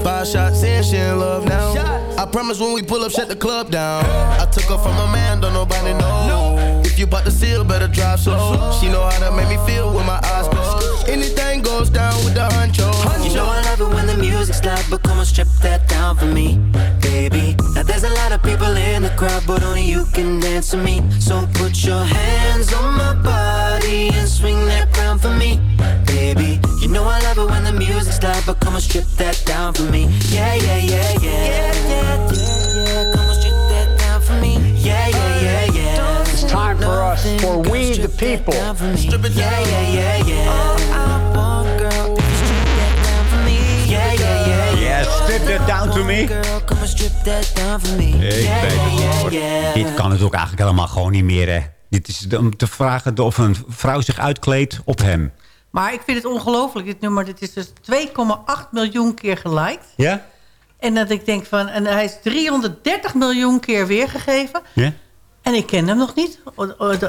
Five shots in, she in love now. I promise when we pull up, shut the club down. I took her from a man, don't nobody know. If you bout to seal, better drive slow. She know how to make me feel with my eyes closed. Anything goes down with the honcho. You know I love it when the music's loud, but come on, strip that down for me, baby. Now there's a lot of people in the crowd, but only you can dance to me. So put your hands on my body and swing that round for me, baby. You know I love it when the music's loud, but come on, strip that down for me. Yeah, yeah, yeah, yeah. Yeah, yeah, yeah, yeah. Come on, strip time for us, for we the people. Strip it down. Yeah, yeah, yeah, yeah. All I want, girl, is you strip that down for me. Yeah, yeah, yeah, yeah. Yes, strip that down to me. Girl, come on, strip that down for me. Ik Yeah, weet yeah, het yeah, hoor. yeah. Dit kan het ook eigenlijk helemaal gewoon niet meer, hè. Dit is om te vragen of een vrouw zich uitkleedt op hem. Maar ik vind het ongelooflijk, dit nummer. Dit is dus 2,8 miljoen keer geliked. Ja? En dat ik denk van... En hij is 330 miljoen keer weergegeven. Ja? En ik ken hem nog niet.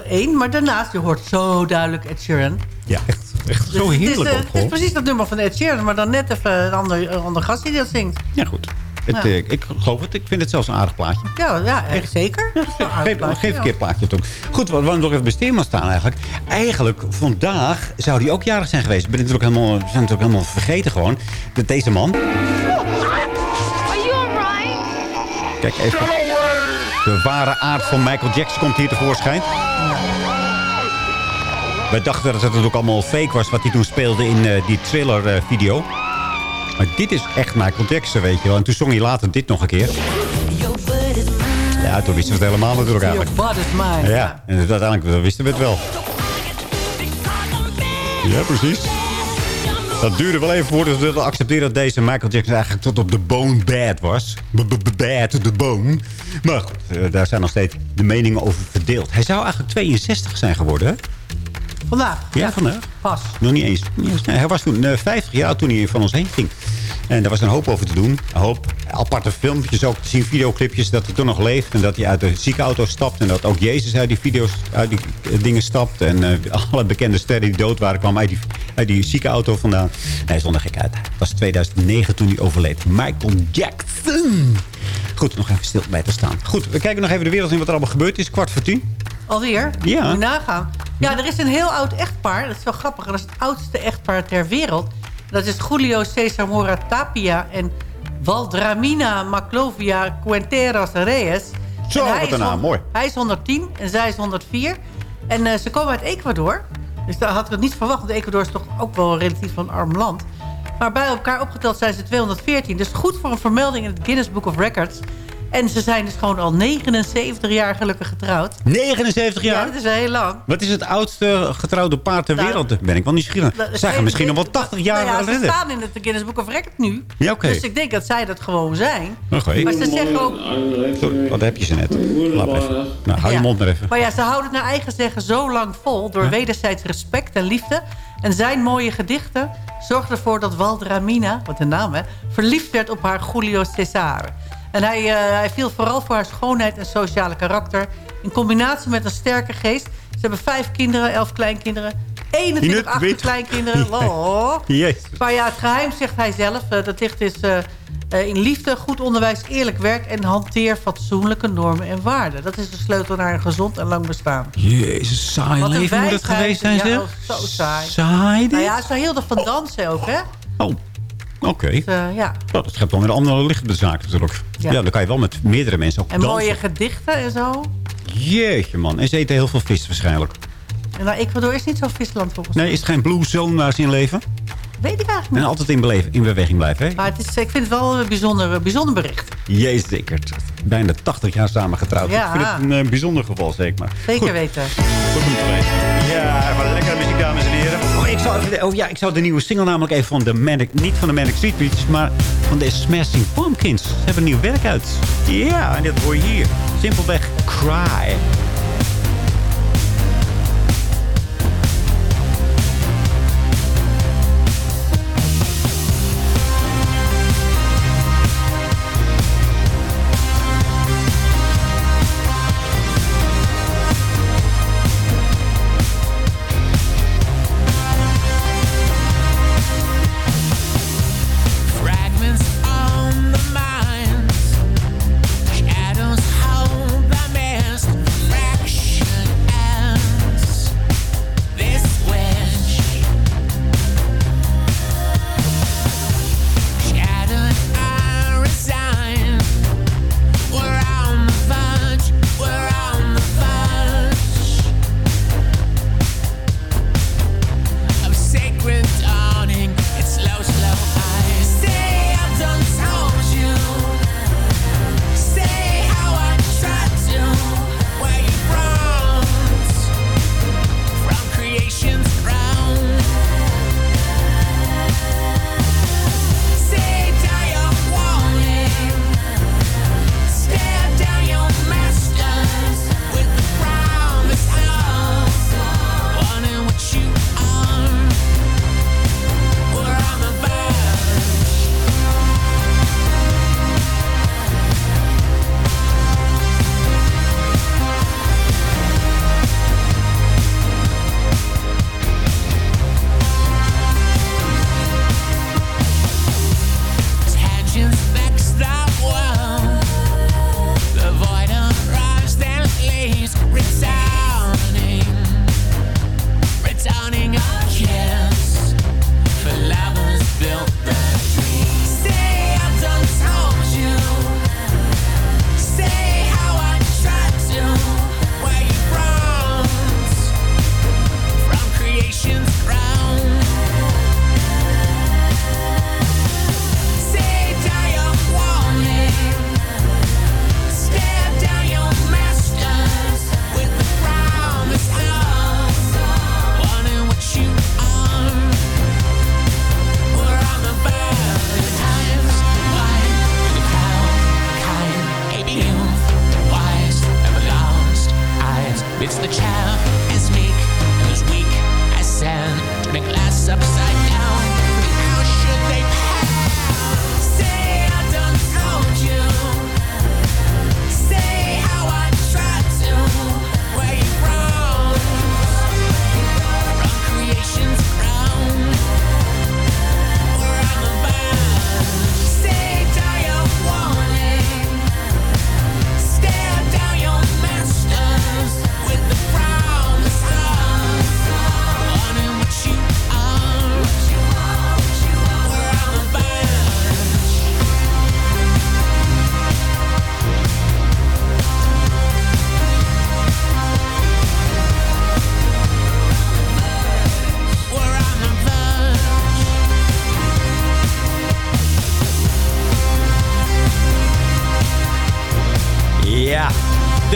Één. Maar daarnaast, je hoort zo duidelijk Ed Sheeran. Ja, echt, echt zo Dus het is, heerlijk eh, ook Het is precies dat nummer van Ed Sheeran. Maar dan net even een ander, een ander gast die dat zingt. Ja, goed. Het, Ja. eh, ik geloof het. Ik vind het zelfs een aardig plaatje. Ja, ja echt zeker. Geef, geef een keer een plaatje op. Goed, we we nog even bij Steerman staan eigenlijk. Eigenlijk, vandaag zou hij ook jarig zijn geweest. Ik ben natuurlijk helemaal, we zijn natuurlijk helemaal vergeten gewoon. Dat deze man... Are you alright? Kijk even. De ware aard van Michael Jackson komt hier tevoorschijn. Wij dachten dat het ook allemaal fake was wat hij toen speelde in eh, die thriller-video. maar dit is echt Michael Jackson, weet je wel. En toen zong hij later dit nog een keer. Ja, toen wisten we het helemaal natuurlijk eigenlijk. Ja, en uiteindelijk wisten we het wel. Ja, precies. Dat duurde wel even voordat we accepteren dat deze Michael Jackson eigenlijk tot op de bone bad was. B- b- b- Bad the bone. Maar goed, eh, daar zijn nog steeds de meningen over verdeeld. Hij zou eigenlijk 62 zijn geworden, hè? Vandaag. Ja, vandaag. Pas. Nog niet eens. Nee, hij was toen eh, 50 jaar toen hij van ons heen ging. En daar was een hoop over te doen. Een hoop aparte filmpjes ook te zien, videoclipjes, dat hij toen nog leeft. En dat hij uit de ziekenauto stapt. En dat ook Jezus uit die video's, uit die eh, dingen stapt. En eh, alle bekende sterren die dood waren, kwamen uit die, uit die ziekenauto vandaan. En hij stond er gek uit. Het was 2009 toen hij overleed. Michael Jackson. Goed, nog even stil bij te staan. Goed, we kijken nog even de wereld in wat er allemaal gebeurd is. Kwart voor tien. Alweer? Ja. Moet nagaan. Ja, er is een heel oud echtpaar. Dat is wel grappig. Dat is het oudste echtpaar ter wereld. Dat is Julio Cesar Mora Tapia en Valdramina Maclovia Cuenteros Reyes. Zo, wat een naam. Mooi. Hij is 110 en zij is 104. En eh, ze komen uit Ecuador. Dus daar had ik het niet verwacht. Want Ecuador is toch ook wel relatief een arm land. Maar bij elkaar opgeteld zijn ze 214. Dus goed voor een vermelding in het Guinness Book of Records. En ze zijn dus gewoon al 79 jaar gelukkig getrouwd. 79 jaar? Ja, dat is heel lang. Wat is het oudste getrouwde paar ter Nou, wereld? Ben ik wel nieuwsgierig. Zij gaan geen- misschien nog wel 80 jaar nou ja, ze staan in het Guinness Book of Records nu. Ja, oké. Dus ik denk dat zij dat gewoon zijn. Oké. Maar ze zeggen ook... Sorry, wat heb je ze net? Laat even. Nou, hou je mond maar even. Maar ja, ze houden het naar eigen zeggen zo lang vol... door wederzijds respect en liefde. En zijn mooie gedichten zorgden ervoor dat Waldramina... wat een naam hè... verliefd werd op haar Julio Cesar. En hij, eh, hij viel vooral voor haar schoonheid en sociale karakter... in combinatie met een sterke geest. Ze hebben vijf kinderen, elf kleinkinderen... 21 het wit. achterkleinkinderen. Oh. Jezus. Maar ja, het geheim, zegt hij zelf, eh, dat ligt is eh, eh, in liefde, goed onderwijs, eerlijk werk... en hanteer fatsoenlijke normen en waarden. Dat is de sleutel naar een gezond en lang bestaan. Jezus, saai Wat een leven moet het geweest zijn, Ja, zeg. oh, zo saai. Saai dit? Nou ja, ze hielden van dansen ook, hè? Oh, oké. Dus, eh, ja. Nou, dat schept wel weer een andere licht zaak natuurlijk. Ja. Ja. dan kan je wel met meerdere mensen ook En dansen. mooie gedichten en zo. Jeetje, man. En ze eten heel veel vis waarschijnlijk. En nou, Ecuador is niet zo'n visland volgens mij. Nee, is het geen blue zone waar ze in leven? Weet ik eigenlijk niet. En altijd in, beleven, in beweging blijven, hè? Maar het is, ik vind het wel een bijzonder, bijzonder bericht. Jezus, zeker. Bijna 80 jaar samen getrouwd. Ja. Ik vind het een eh, bijzonder geval, zeg maar. Zeker Goed. weten. Goed om te weten. Ja, even lekkere muziek, dames en heren. Oh, ja, ik zou de nieuwe single namelijk even van de Manic... Niet van de Manic Street Preachers, maar van de Smashing Pumpkins. Ze hebben een nieuw werk uit. Ja, en dat hoor je hier. Simpelweg Cry.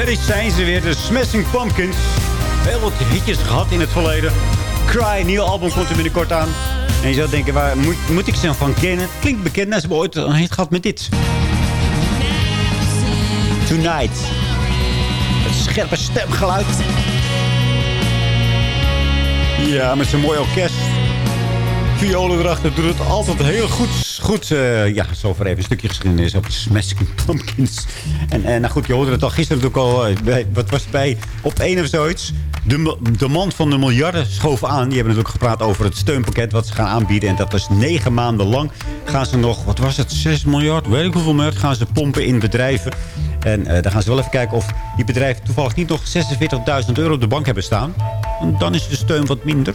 Is- zijn ze weer. De Smashing Pumpkins. Heel wat hitjes gehad in het verleden. Cry, nieuw album komt er binnenkort aan. En je zou denken, waar moet, moet ik ze van kennen? Klinkt bekend. Nou, ze hebben ooit een hit gehad met dit. Tonight. Het scherpe stemgeluid. Ja, met zijn mooi orkest. Violen erachter doet het altijd heel goed. Goed, eh, ja, zover even een stukje geschiedenis over Smashing Pumpkins. En, en nou goed, je hoorde het al gisteren natuurlijk al, eh, wat was het bij, op één of zoiets. De, de man van de miljarden schoof aan. Die hebben natuurlijk gepraat over het steunpakket wat ze gaan aanbieden. En dat is negen maanden lang. Gaan ze nog, wat was het, 6 miljard, weet ik hoeveel miljard, gaan ze pompen in bedrijven. En eh dan gaan ze wel even kijken of die bedrijven toevallig niet nog 46.000 euro op de bank hebben staan. Want dan is de steun wat minder.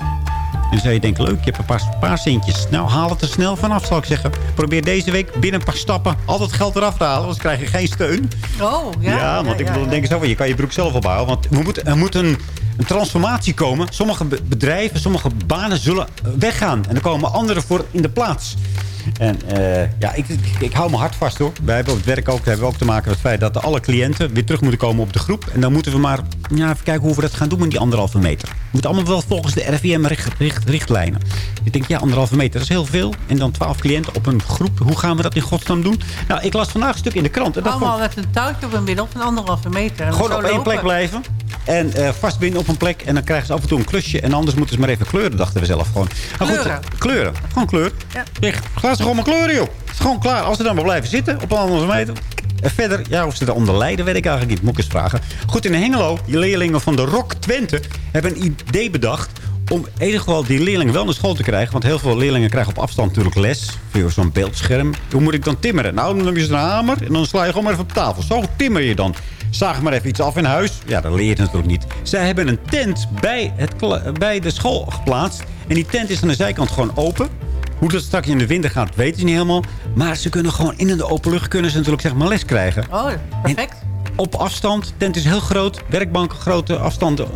En dan zou je denken, leuk, je hebt een paar, paar centjes. Nou, haal het er snel vanaf, zal ik zeggen. Probeer deze week binnen een paar stappen al dat geld eraf te halen. Anders krijg je geen steun. Oh, ja. Ja, want ik bedoel, dan denk ik zo van, je kan je broek zelf opbouwen. Want we moeten, er moet een, een transformatie komen. Sommige be- bedrijven, sommige banen zullen weggaan. En er komen andere voor in de plaats. En eh, ja, ik, ik, ik hou me hard vast hoor. Wij hebben op het werk ook, hebben we ook te maken met het feit dat alle cliënten weer terug moeten komen op de groep. En dan moeten we maar ja, even kijken hoe we dat gaan doen met die anderhalve meter. We moeten allemaal wel volgens de RIVM-richtlijnen. Ik denk, ja, anderhalve meter, dat is heel veel. En dan twaalf cliënten op een groep. Hoe gaan we dat in godsnaam doen? Nou, ik las vandaag een stuk in de krant. En dat Allemaal vond- met een touwtje op een middel van anderhalve meter. En gewoon op één plek blijven. En eh, vastbinden op een plek. En dan krijgen ze af en toe een klusje. En anders moeten ze maar even kleuren, dachten we zelf gewoon. Maar goed, Kleuren. kleuren. Gewoon kleur. Ja. Ga ze gewoon maar kleuren. Het is gewoon klaar. Als ze dan maar blijven zitten op een andere meter. En verder, ja, of ze eronder lijden, weet ik eigenlijk niet. Moet ik eens vragen. Goed, in Hengelo, die leerlingen van de Rock Twente... hebben een idee bedacht om in ieder geval die leerlingen wel naar school te krijgen. Want heel veel leerlingen krijgen op afstand natuurlijk les. Via zo'n beeldscherm. Hoe moet ik dan timmeren? Nou, dan neem je een hamer en dan sla je gewoon maar even op tafel. Zo timmer je dan. Zaag maar even iets af in huis. Ja, dat leer je natuurlijk niet. Zij hebben een tent bij, het, bij de school geplaatst. En die tent is aan de zijkant gewoon open. Hoe dat straks in de winter gaat, weten ze niet helemaal. Maar ze kunnen gewoon in de open lucht kunnen ze natuurlijk zeg maar les krijgen. Oh, perfect. Op afstand. Tent is heel groot. Werkbanken grote afstanden.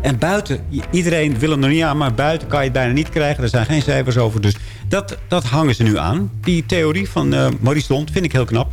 En buiten. Iedereen wil hem er niet aan. Maar buiten kan je het bijna niet krijgen. Er zijn geen cijfers over. Dus dat, dat hangen ze nu aan. Die theorie van eh Maurice Lond vind ik heel knap.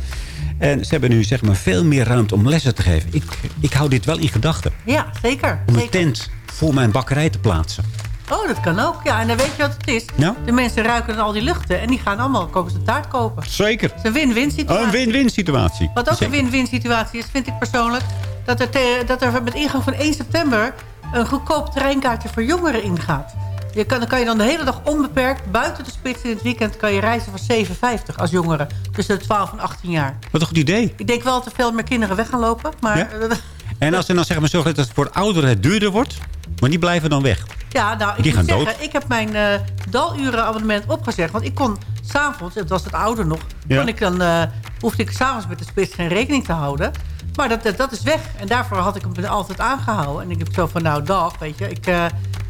En ze hebben nu zeg maar veel meer ruimte om lessen te geven. Ik, ik hou dit wel in gedachten. Ja, zeker. Om een zeker. tent voor mijn bakkerij te plaatsen. Oh, dat kan ook. Ja, en dan weet je wat het is. Nou? De mensen ruiken al die luchten. En die gaan allemaal komen ze taart kopen. Zeker. Het is een win-win situatie. Een win-win situatie. Wat ook een win-win situatie is, vind ik persoonlijk... dat er, te- dat er met ingang van 1 september... een goedkoop treinkaartje voor jongeren ingaat. Je kan, dan kan je dan de hele dag onbeperkt... buiten de spits in het weekend... kan je reizen voor 7,50 als jongere. Tussen de 12 en 18 jaar. Wat een goed idee. Ik denk wel dat er veel meer kinderen weg gaan lopen. Maar Ja? En als ze dan zeg maar zorgen dat het voor ouderen het duurder wordt... maar die blijven dan weg. Ja nou, ik Die moet gaan zeggen... dood. ik heb mijn eh dalurenabonnement opgezegd. Want ik kon s'avonds, het was het ouder nog... Ja. kon ik dan, eh, hoefde ik s'avonds met de spits geen rekening te houden. Maar dat, dat, dat is weg. En daarvoor had ik hem altijd aangehouden. En ik heb zo van, nou dag, weet je. Ik eh,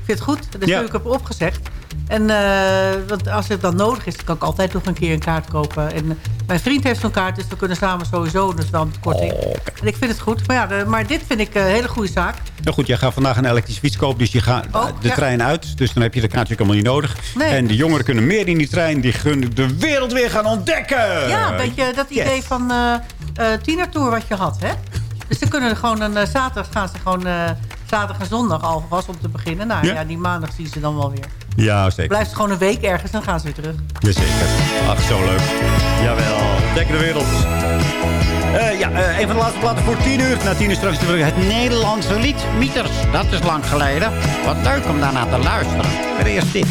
vind het goed. Dus Ja. heb ik heb opgezegd. En eh, want als het dan nodig is, dan kan ik altijd nog een keer een kaart kopen. En eh, mijn vriend heeft zo'n kaart, dus we kunnen samen sowieso dus een korting. Oh, en ik vind het goed. Maar, ja, de- maar dit vind ik een hele goede zaak. Nou goed, jij gaat vandaag een elektrische fiets kopen, dus je gaat Oh, de ja. trein uit. Dus dan heb je de kaartje ook allemaal niet nodig. Nee. En de jongeren kunnen meer in die trein, die gunnen de wereld weer gaan ontdekken. Ja, een beetje dat Yes. idee van eh, tienertour wat je had, hè? Dus ze kunnen gewoon een zaterdag gaan ze gewoon zaterdag en zondag alvast om te beginnen. Nou Ja. ja. die maandag zien ze dan wel weer. Ja, zeker. Blijft gewoon een week ergens, dan gaan ze weer terug. Jazeker. Ach, zo leuk. Jawel, ontdek de wereld. Eh, ja, eh, een van de laatste platen voor tien uur. Na tien uur straks het Nederlandse lied. Mieters, dat is lang geleden. Wat leuk om daarna te luisteren. Maar eerst dit.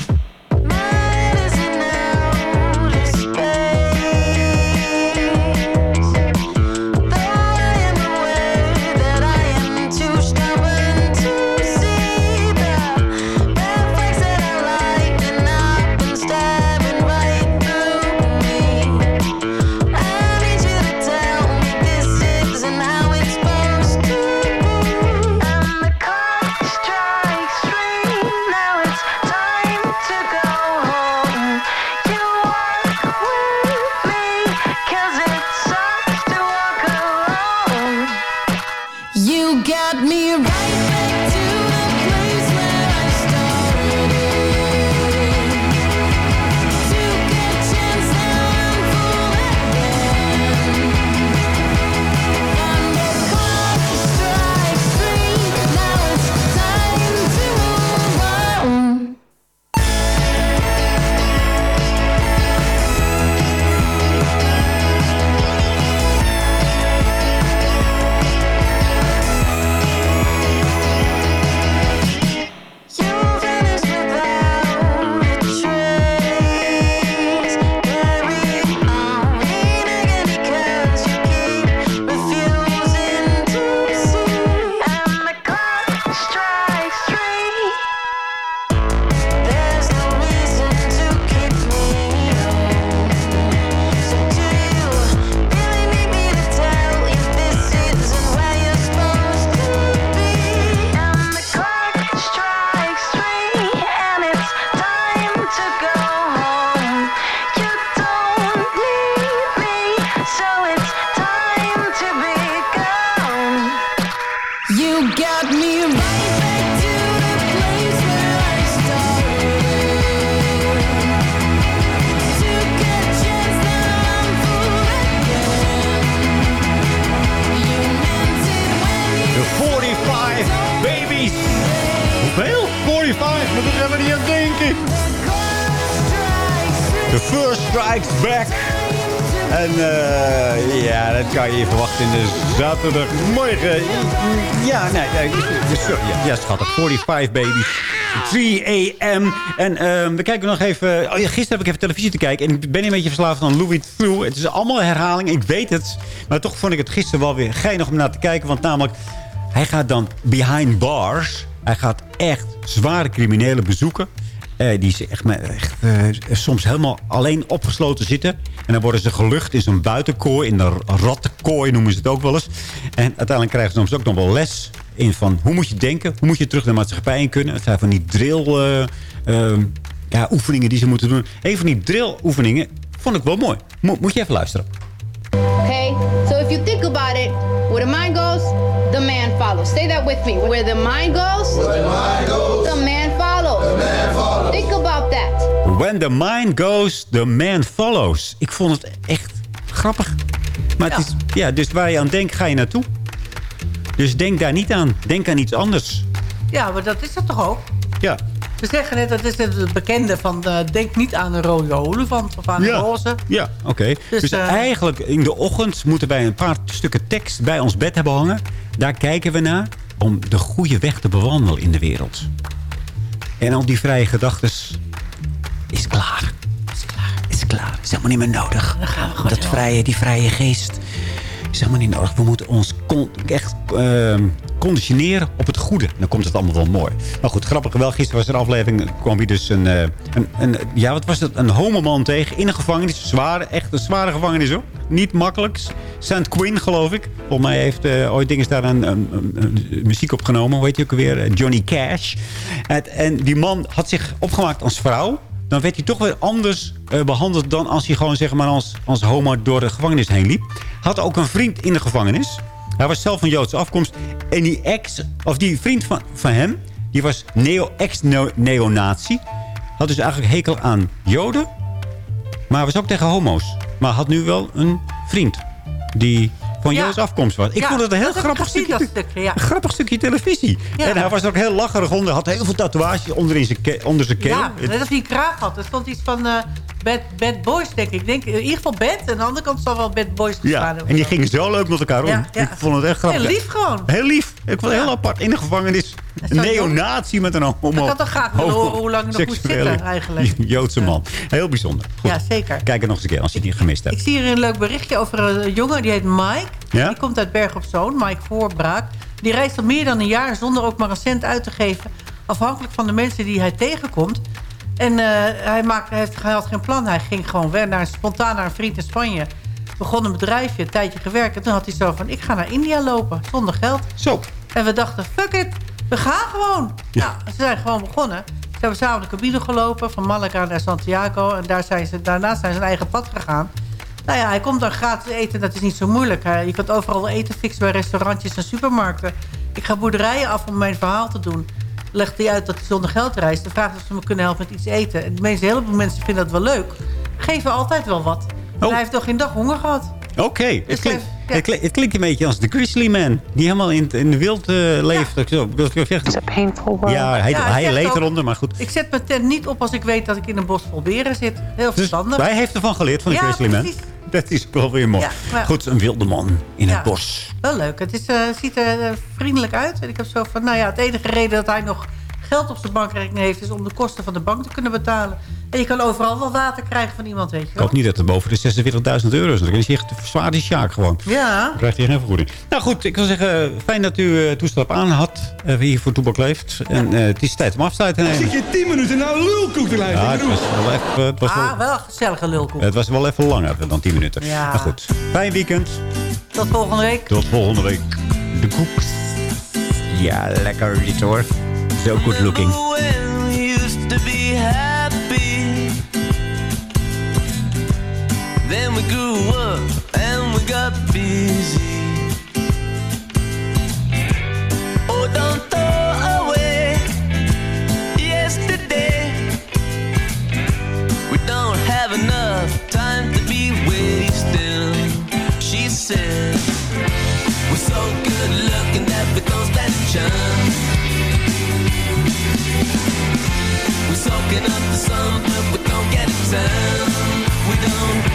Je verwachten in de zaterdagmorgen. Ja, nee, nee dus, ja, ja, schattig. 45 baby's. 3 a.m. En ehm, we kijken nog even... Oh ja, gisteren heb ik even televisie te kijken. En ik ben een beetje verslaafd aan Louis Theroux. Het is allemaal herhaling, ik weet het. Maar toch vond ik het gisteren wel weer geinig om naar te kijken. Want namelijk, hij gaat dan behind bars. Hij gaat echt zware criminelen bezoeken. Eh, die echt, echt eh, soms helemaal alleen opgesloten zitten. En dan worden ze gelucht in zo'n buitenkooi. In de rattenkooi noemen ze het ook wel eens. En uiteindelijk krijgen ze soms ook nog wel les in van hoe moet je denken. Hoe moet je terug naar de maatschappij in kunnen. Het zijn van die drill uh, ja, oefeningen die ze moeten doen. Een van die drill oefeningen vond ik wel mooi. Mo moet je even luisteren. Okay, so if you think about it, where the mind goes, the man follows. Say that with me. Where the mind goes, where the, mind goes, the man follows. The man follows. Think about that. When the mind goes, the man follows. Ik vond het echt grappig. Maar ja. Het is, ja, dus waar je aan denkt, ga je naartoe. Dus denk daar niet aan. Denk aan iets anders. Ja, maar dat is het toch ook? Ja. Ze zeggen net, dat is het bekende van... Uh, denk niet aan een rode olifant of aan een roze. Ja, oké. Dus, dus uh, eigenlijk in de ochtend moeten wij een paar stukken tekst bij ons bed hebben hangen. Daar kijken we naar om de goede weg te bewandelen in de wereld. En al die vrije gedachten is klaar. Is klaar. Is klaar. Is helemaal niet meer nodig. Dan gaan we gewoon Dat vrije, die vrije geest is helemaal niet nodig. We moeten ons echt uh, conditioneren op het goede. Dan komt het allemaal wel mooi. Maar goed, grappig wel. Gisteren was er een aflevering. kwam hier dus een, uh, een, een, Ja, wat was het? Een homoman tegen in een gevangenis. Zware, echt een zware gevangenis hoor. Niet makkelijk. St. Quinn, geloof ik. Volgens mij heeft uh, ooit dingen daar een, een, muziek opgenomen. Hoe heet je ook weer? Johnny Cash. En, en die man had zich opgemaakt als vrouw dan werd hij toch weer anders behandeld... dan als hij gewoon zeg maar, als, als homo door de gevangenis heen liep. Had ook een vriend in de gevangenis. Hij was zelf van Joodse afkomst. En die ex, of die vriend van, van hem, die was neo, ex-neonazi. Had dus eigenlijk hekel aan Joden. Maar was ook tegen homo's. Maar had nu wel een vriend. Die van ja. Joods afkomst was. Ik vond het een heel grappig stukje, stukje ja. een grappig stukje televisie. En hij was ook heel lacherig onder. Had heel veel tatoeages onder, in zijn onder zijn keel. Ja, net als hij kraag had. Er stond iets van... Uh, Bad, bad Boys, denk ik. denk, in ieder geval Bad. En aan de andere kant zal wel Bad Boys gestaan ja, En die gingen zo leuk met elkaar om. Ja, Ik vond het echt grappig. Heel lief gewoon. Heel lief. Ik vond het heel apart. In de gevangenis. Neonatie met een homo. Ik had toch graag willen horen hoe lang nog moest zitten eigenlijk. Joodse man. Heel bijzonder. Goed. Ja, zeker. Kijk er nog eens een keer als je die gemist hebt. Ik zie hier een leuk berichtje over een jongen. Die heet Mike. Ja? Die komt uit Berg op Zoon. Mike Voorbraak. Die reist al meer dan een jaar zonder ook maar een cent uit te geven. Afhankelijk van de mensen die hij tegenkomt. En uh, hij, maakt, hij, had geen plan. Hij ging gewoon weer naar, spontaan naar een vriend in Spanje. Begon een bedrijfje, een tijdje gewerkt. En toen had hij zo van, ik ga naar India lopen, zonder geld. Zo. En we dachten, fuck it, we gaan gewoon. Ja. Nou, ze zijn gewoon begonnen. Ze hebben samen de cabine gelopen, van Malaga naar Santiago. En daar zijn ze, daarna zijn ze een eigen pad gegaan. Nou ja, hij komt dan gratis eten, dat is niet zo moeilijk. Je kunt overal eten fixen bij restaurantjes en supermarkten. Ik ga boerderijen af om mijn verhaal te doen legt hij uit dat hij zonder geld reist. Dan vraagt of ze me kunnen helpen met iets eten. En de meeste, heel veel mensen vinden dat wel leuk. Geven altijd wel wat. Oh. hij heeft toch geen dag honger gehad. Oké, okay. dus het, klinkt, het, klinkt een beetje als de Grizzly Man. Die helemaal in, in de wild uh, leeft. Ja. Zo, painful world. Ja, hij, ja, hij leed eronder, maar goed. Ik zet mijn tent niet op als ik weet dat ik in een bos vol beren zit. Heel dus verstandig. Wij heeft ervan geleerd van de Grizzly Man. Dat is wel weer mooi. Goed, een wilde man in het bos. Wel leuk. Het is, uh, ziet er uh, vriendelijk uit. En ik heb zo van, nou ja, het enige reden dat hij nog geld op zijn bankrekening heeft... is om de kosten van de bank te kunnen betalen. En je kan overal wel water krijgen van iemand, weet je wel. Ik hoop niet dat het boven de 46.000 euro is. Dan is hij echt zwaar die sjaak gewoon. Ja. Dan krijgt hij geen vergoeding. Nou goed, ik wil zeggen, fijn dat u uh, toestel aan had. Uh, hier voor Toebak leeft. En uh, het is tijd om afsluit te nemen. Dan zit je 10 minuten naar lulkoek te luisteren. Ja, het was wel even... Het was ah, wel, wel gezellige lulkoek. Het was wel even langer dan 10 minuten. Ja. Maar goed, fijn weekend. Tot volgende week. Tot volgende week. De koeks. Ja, lekker dit hoor. So good looking. Then we grew up and we got busy. Oh, don't throw away yesterday. We don't have enough time to be wasting. She said, We're so good looking that we don't stand a chance. We're soaking up the sun, but we don't get it down. We don't.